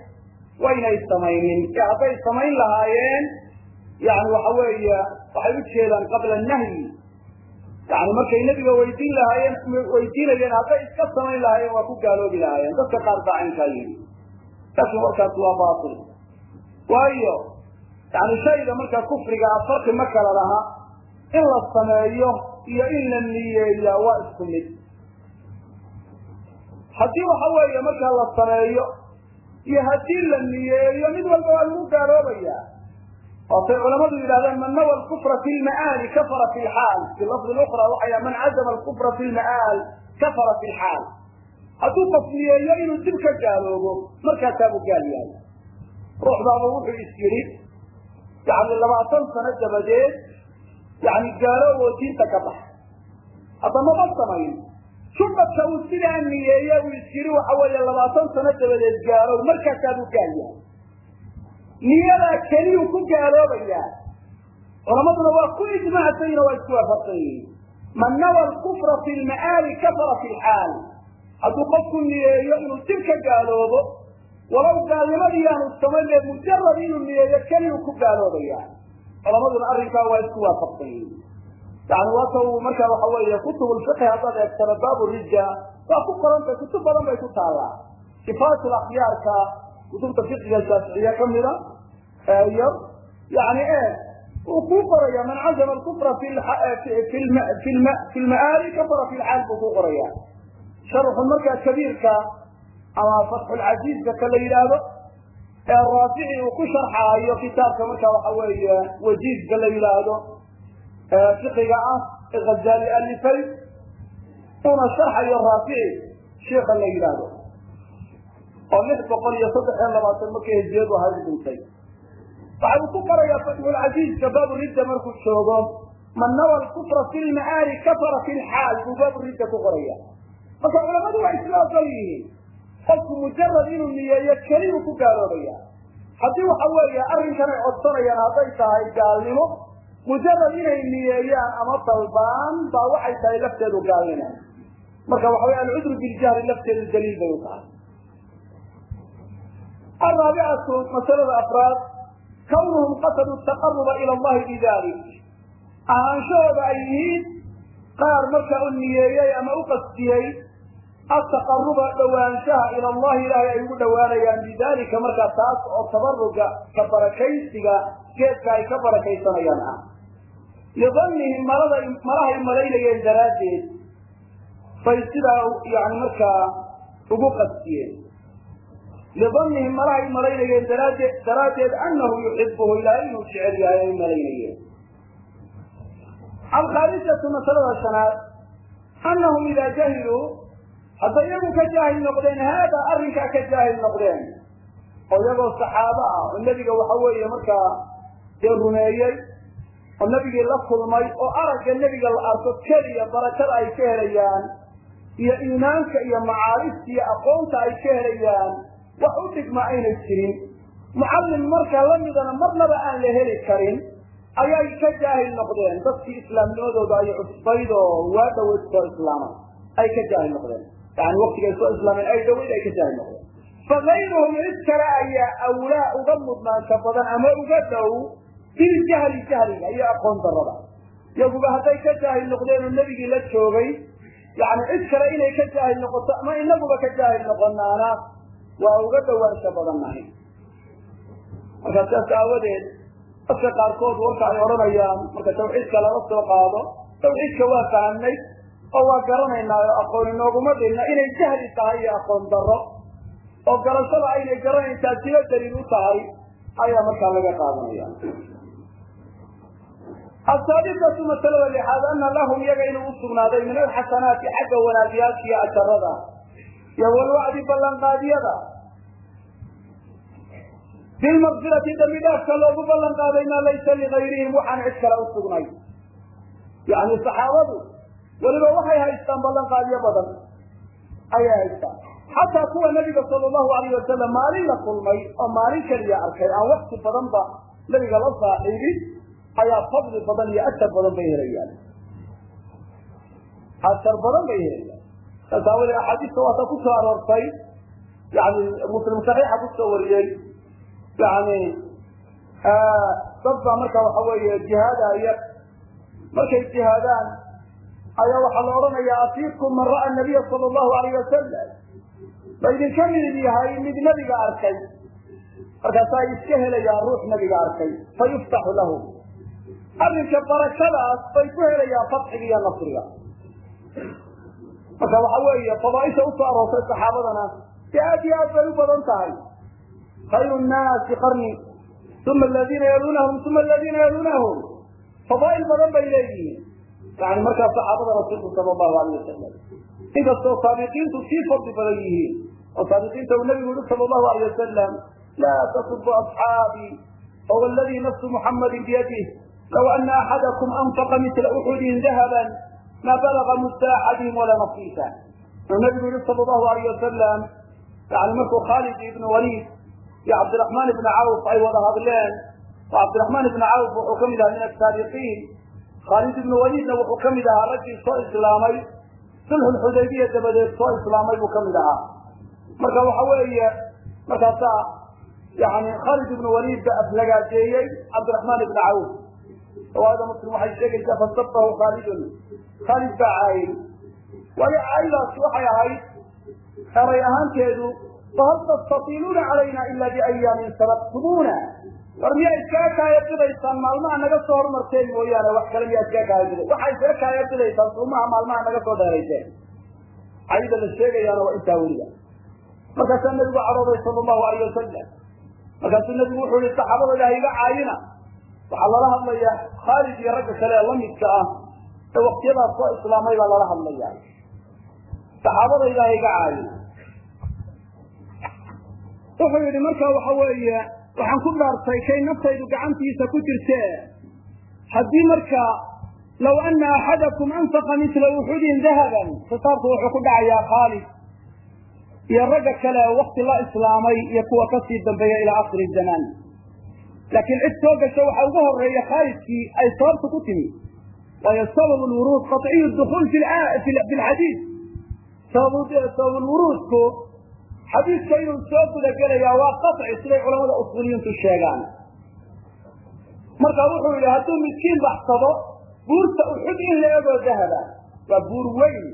waynay samaynin. Ee hadday samayn lahaayeen yani waxa weeye waxay u jeedaan qabla nahyi. Yani markay nebiga weydiin lahaayeen weydiinayeen hadday iska samayn lahaayeen waa ku gaaloobi lahaayeen. Dadka qaar baa yidhi. Laakiin warkaasi waa baatil. Waayo yani shayga markaa kufriga ah farqi ma kala laha. In la sameeyo iyo in la niyeeyaa waa isku mid haddii waxa weeye markaa la sameeyo iyo haddii la niyeeyo mid walba waa lagu gaaloobayaa waatay culamadu yidhahdeen man nawa alkufra fi lma'aali kafara fi lxaal fi lafdi ukra waxay man cazama alkufra fi lma'aal kafara fi lxaal hadduu tasniyeeyo inuu dib ka gaaloobo markaasaabuu gaal yahay. Ruuxdaaba wuxuu is yidhi yani labaatan sano dabadeed yani gaaloobo diinta ka bax haddama ma samayn subadka uu sidaa niyeeye uu is yidhi waxa weeye labaatan sano dabadeed gaalow markaasaabuu gaal yahay niyadaa keliyuu ku gaaloobayaa. Culamaduna waa ku ijmacsayna waa isku waafaqsan yihiin man nawa alkufra fi lma'aali kafara fi lxaal hadduu qofku niyeeyo inuu dib ka gaaloobo walow gaalnimadii aanu samaynee mujarad inuu niyeeyo keliyuu ku gaaloobayaa. Culamaduna arrinkaa waa isku waafaqsan yihiin yani waata uu markaa waxa weeye kutub lfiqhi haddaad eegtana baabu rija waa ku qorantay kutub badan bay ku taallaa. Sifaat lakhyaarka kutubta fiqiga shaaficiye kamida iyo yani e uu kuu qoraya man cazama alkufra fi lma'aali kafara fi lxaal buu ku qoraya sharxu markaa kabiirka ama fatxulcaziizka ka la yidhaahdo ee raafici uu ku sharxaayo kitaabka marka waxa weeye wajiizka la yidhaahdo fiqiga ah ee hazaali alifay una sharxayo raafici sheika la yidhaahdo oo lix boqol iyo saddex iyo labaatan markay hijiyadu ahayd dhintay waxa uu ku qorayaa fatxulcaziizka baabu ridda markuu joogo man nawa alkufra fi lma'aali kafara fi lxaal buu baabu ridda ku qoraya marka culamadu waa isla ogol yihiin. Qofku mujarad inuu niyeeyo keliyuu ku gaaloobaya haddii waxa weeye arrinkanay codsanayaan hadday tahay gaalnimo mujarad inay niyeeyaan ama dalbaan baa waxay tahay lafteedu gaalnimo marka waxa wey alcudru biljahli lafteedu daliil bay u tahay. Araabicatu masalada afraad kawnuhum qasaduu taqaruba ila allahi bidalik ahaanshahooda ay yihiin qaar markaa u niyeeyey ama u qasdiyey ataqaruba dhowaanshaha ila allahi ilaahay ay ugu dhowaanayaan bidalika markaa taas oo tabaruga ka barakaysiga geedka ay ka barakaysanayaan ah lidanihim malada malahay malaynayeen daraaddeed bay sidaa yani markaa ugu qasdiyeen lidanihim malahay malaynayeen daraaddeed daraaddeed anahu yuxibuhu ilaahay inuu jecel yahay ay malaynayeen alkhaamisatu masalada shanaad anahum idaa jahiluu hadday iyagu ka jaahil noqdeen haadaa arrinkaa ka jaahil noqdeen oo iyagoo saxaabo ah oo nebiga waxa weeye markaa dee rumeeyey oo nebigii la kulmay oo aragga nebiga la arko keliya barakada ay ka helayaan iyo iimaanka iyo macaarifta iyo aqoonta ay ka helayaan wax u dhigma aynay jirin. Mucallim markaa lamidana marnaba aan la heli karin ayay ka jaahil noqdeen. Dadkii islaamnimadooda ay cusbayd oo waa dhaweyd soo islaamay ay ka jaahil noqdeen. Yani waktigay soo islaameen ay dhaweyd ay ka jaahil noqdeen. Fakayruhum cid kale ayaa awlaa uga mudnaanta badan ama uga dhow biljahli jahliga iyo aqoon darada iyaguba hadday ka jaahil noqdeen oo nebigii la joogay yani cid kale inay ka jaahil noqoto ama inaguba ka jaahil noqonaana waa uga dhowaansha badannahay markaa sidaas aawadeed dadka qaarkood warka ay odhanayaan marka tawxiidka laga soo qaado tawxiidka waa fahamnay oo waa garanaynaa oo aqoon inooguma dhilna inay jahli tahay iyo aqoon darro. Oo garashada aynay garanayn taasiba daliil u tahay ayaa markaa laga qaadanaya asaadisatu masalada lixaad ana lahum iyaga inuu usugnaaday min alxasanaati xagga wanaagyaalka iyo ajarada iyo walwacdi ballanqaadyada bilmaqfirati dambi dhaafka loogu ballan qaaday maa laysa ligayrihim waxaan cid kale usugnay yani saxaabadu weliba waxay haystaan ballanqaadyo badan ayay haystaan xataa kuwa nabiga sala allahu alayh wasalam maalin la kulmay oo maalin keliya arkay aan wakti badanba nabiga la saaxiibin ayaa fadli badan iyo ajar badan bay helayaan. Ajar badan bay helayaan. Saas aawadee axaadiista waata ku soo aroortay. Yani muslim saxiixa ku soo wariyey. Yani dad baa marka waxa weeye jihaadaya markay jihaadaan ayaa waxaa la odhanayaa afiikum man ra'a nabiya sala allahu alayh wasalam ma idinka mid yahay mid nabiga arkay. Markaasaa iska helayaan ruux nabiga arkay. Fa yuftaxu arrinka barakadaas bay ku helayaan fatxiga iyo nasriga. Marka waxa weeye fadaaisha u soo aroortay saxaabadana si aad iyo aad bay u badan tahay. Khayru nnaasi qarni uma aladiina yalunahum uma aladiina yalunahum fadaail badan bay leeyihiin. Yani markaa saxaabada rasuulku sala allahu alayh wasalam inkastoo saabiqiintu sii fadli badan yihiin oo saabiqiinta uu nabigu yihi sala allahu alayh wasalam laa tasubu asxaabii fahuwa aladi nafsu muxamadin biyadih ana axadakum anfaqa mitla uxudin dahaban ma balaga mudda axadihim wala nasiisa uu nabigu yihi sala allahu alayh wasalam yani markuu khaalid ibnu waliid iyo cabdiraxmaan ibni cawf ay wada hadleen oo cabdiraxmaan ibni cawf wuxuu ka mid ahaa min asaabiqiin khaalid ibnu waliidna wuxuu ka mid ahaa raggii soo islaamay sulxulxudaybiya dabadeed soo islaamay buu ka mid ahaa marka waxa weeye markaasaa yani khaalid ibnu waliid ba aflagaajeeyey cabdiraxmaan ibni cawf riwaayada muslim waxay sheegaysaa fasabahu khaalidun khaalid baa caayay waayo caayadaas waxay ahayd eray ahaanteedu fahal tastatiiluuna calayna ila biayaamin sabaqtumuuna war miyaa iskaga kaayadidaysaan maalmaha naga soo hormarteen mooyaane wax kale miyaa iskaga kaayadida waxaa iskaga kaayadidaysaan suumaha maalmaha naga soo dheerayseen cayda la sheegayaana waa intaa weliba markaasaa nabigu cadhooday sala allahu alayh wasalam markaasuu nabigu wuxuu yihi saxaabadooda ha iga caayina waxaa lala hadlayaa khaalid iyo ragga kale ee lamidka ah ee waktiyadaas soo islaamay baa lala hadlaya. Saxaabadayda ha iga caayina wuxuu yidhi marka waxa weeye waxaan ku dhaartay kay naftaydu gacantiisa ku jirtee haddii marka law ana axadakum anfaqa mitla uxudin dahaban kitaabku wuxuu ku dhacayaa khaalid iyo ragga kale wakti la islaamay iyo kuwa ka sii dambeeya ilaa akhiri zamaan laakiin cid soo gasho waxa ugu horreeya khaalidkii ay sababtu ku timi. Waayo sabab lwuruud qaطciyu dukuul fi lxadiid sabab lwuruudku xadiidka inuu soo gudagelayaa waa qaطci siday culamada usuuliyiintu sheegaan. Marka wuxuu yidhi hadduu miskiin baxsado buurta uxud in la egoo dahaba waa buur weyn.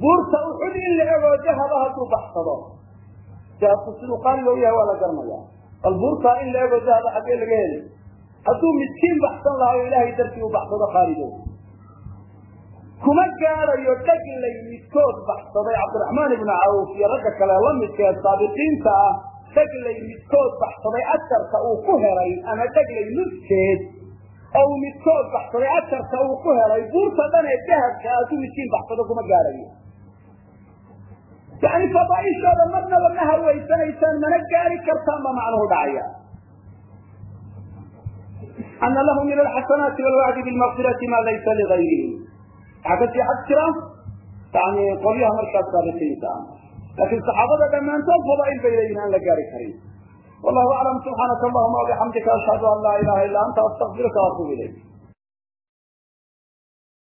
Buurta uxud in la egoo dahaba hadduu baxsado. Dahabku siduu qaaliga u yahay waa la garanaya bal buurtaa in la egoo dahaba xaggee laga helay. Hadduu miskiin baxsan lahaa oo ilaahay dartii u baxsado khaalido kuma gaadayo dhaglay midkood baxsaday cabdiraxmaan ibnu cawf iyo ragga kale la midka ee saabiqiinta ah. Dhaglay midkood baxsaday ajarka uu ku helay ama dhaglay nuskeed oo uu midkood baxsaday ajarka uu ku helay buurta dhan ee dahabka hadduu midkiin baxsado kuma gaadayo yani fadaaishooda marnaba ma hawaysanaysaan mana gaari kartaan ba macnuhu dhacaya. Ana lahu min alxasanaati walwacdi bilmaqfirati ma laysa ligayrihi waxaa ka sii xag jira yani qolyaha markaas saabiqiinta ah laakiin saxaabada dhammaantood fadaail bay leeyihiin aan la gaari karin. Wallahu aclam subxaanaka allahuma wabixamdika ashhadu an laa ilaha illa anta astaqfiruka waatuub ilayk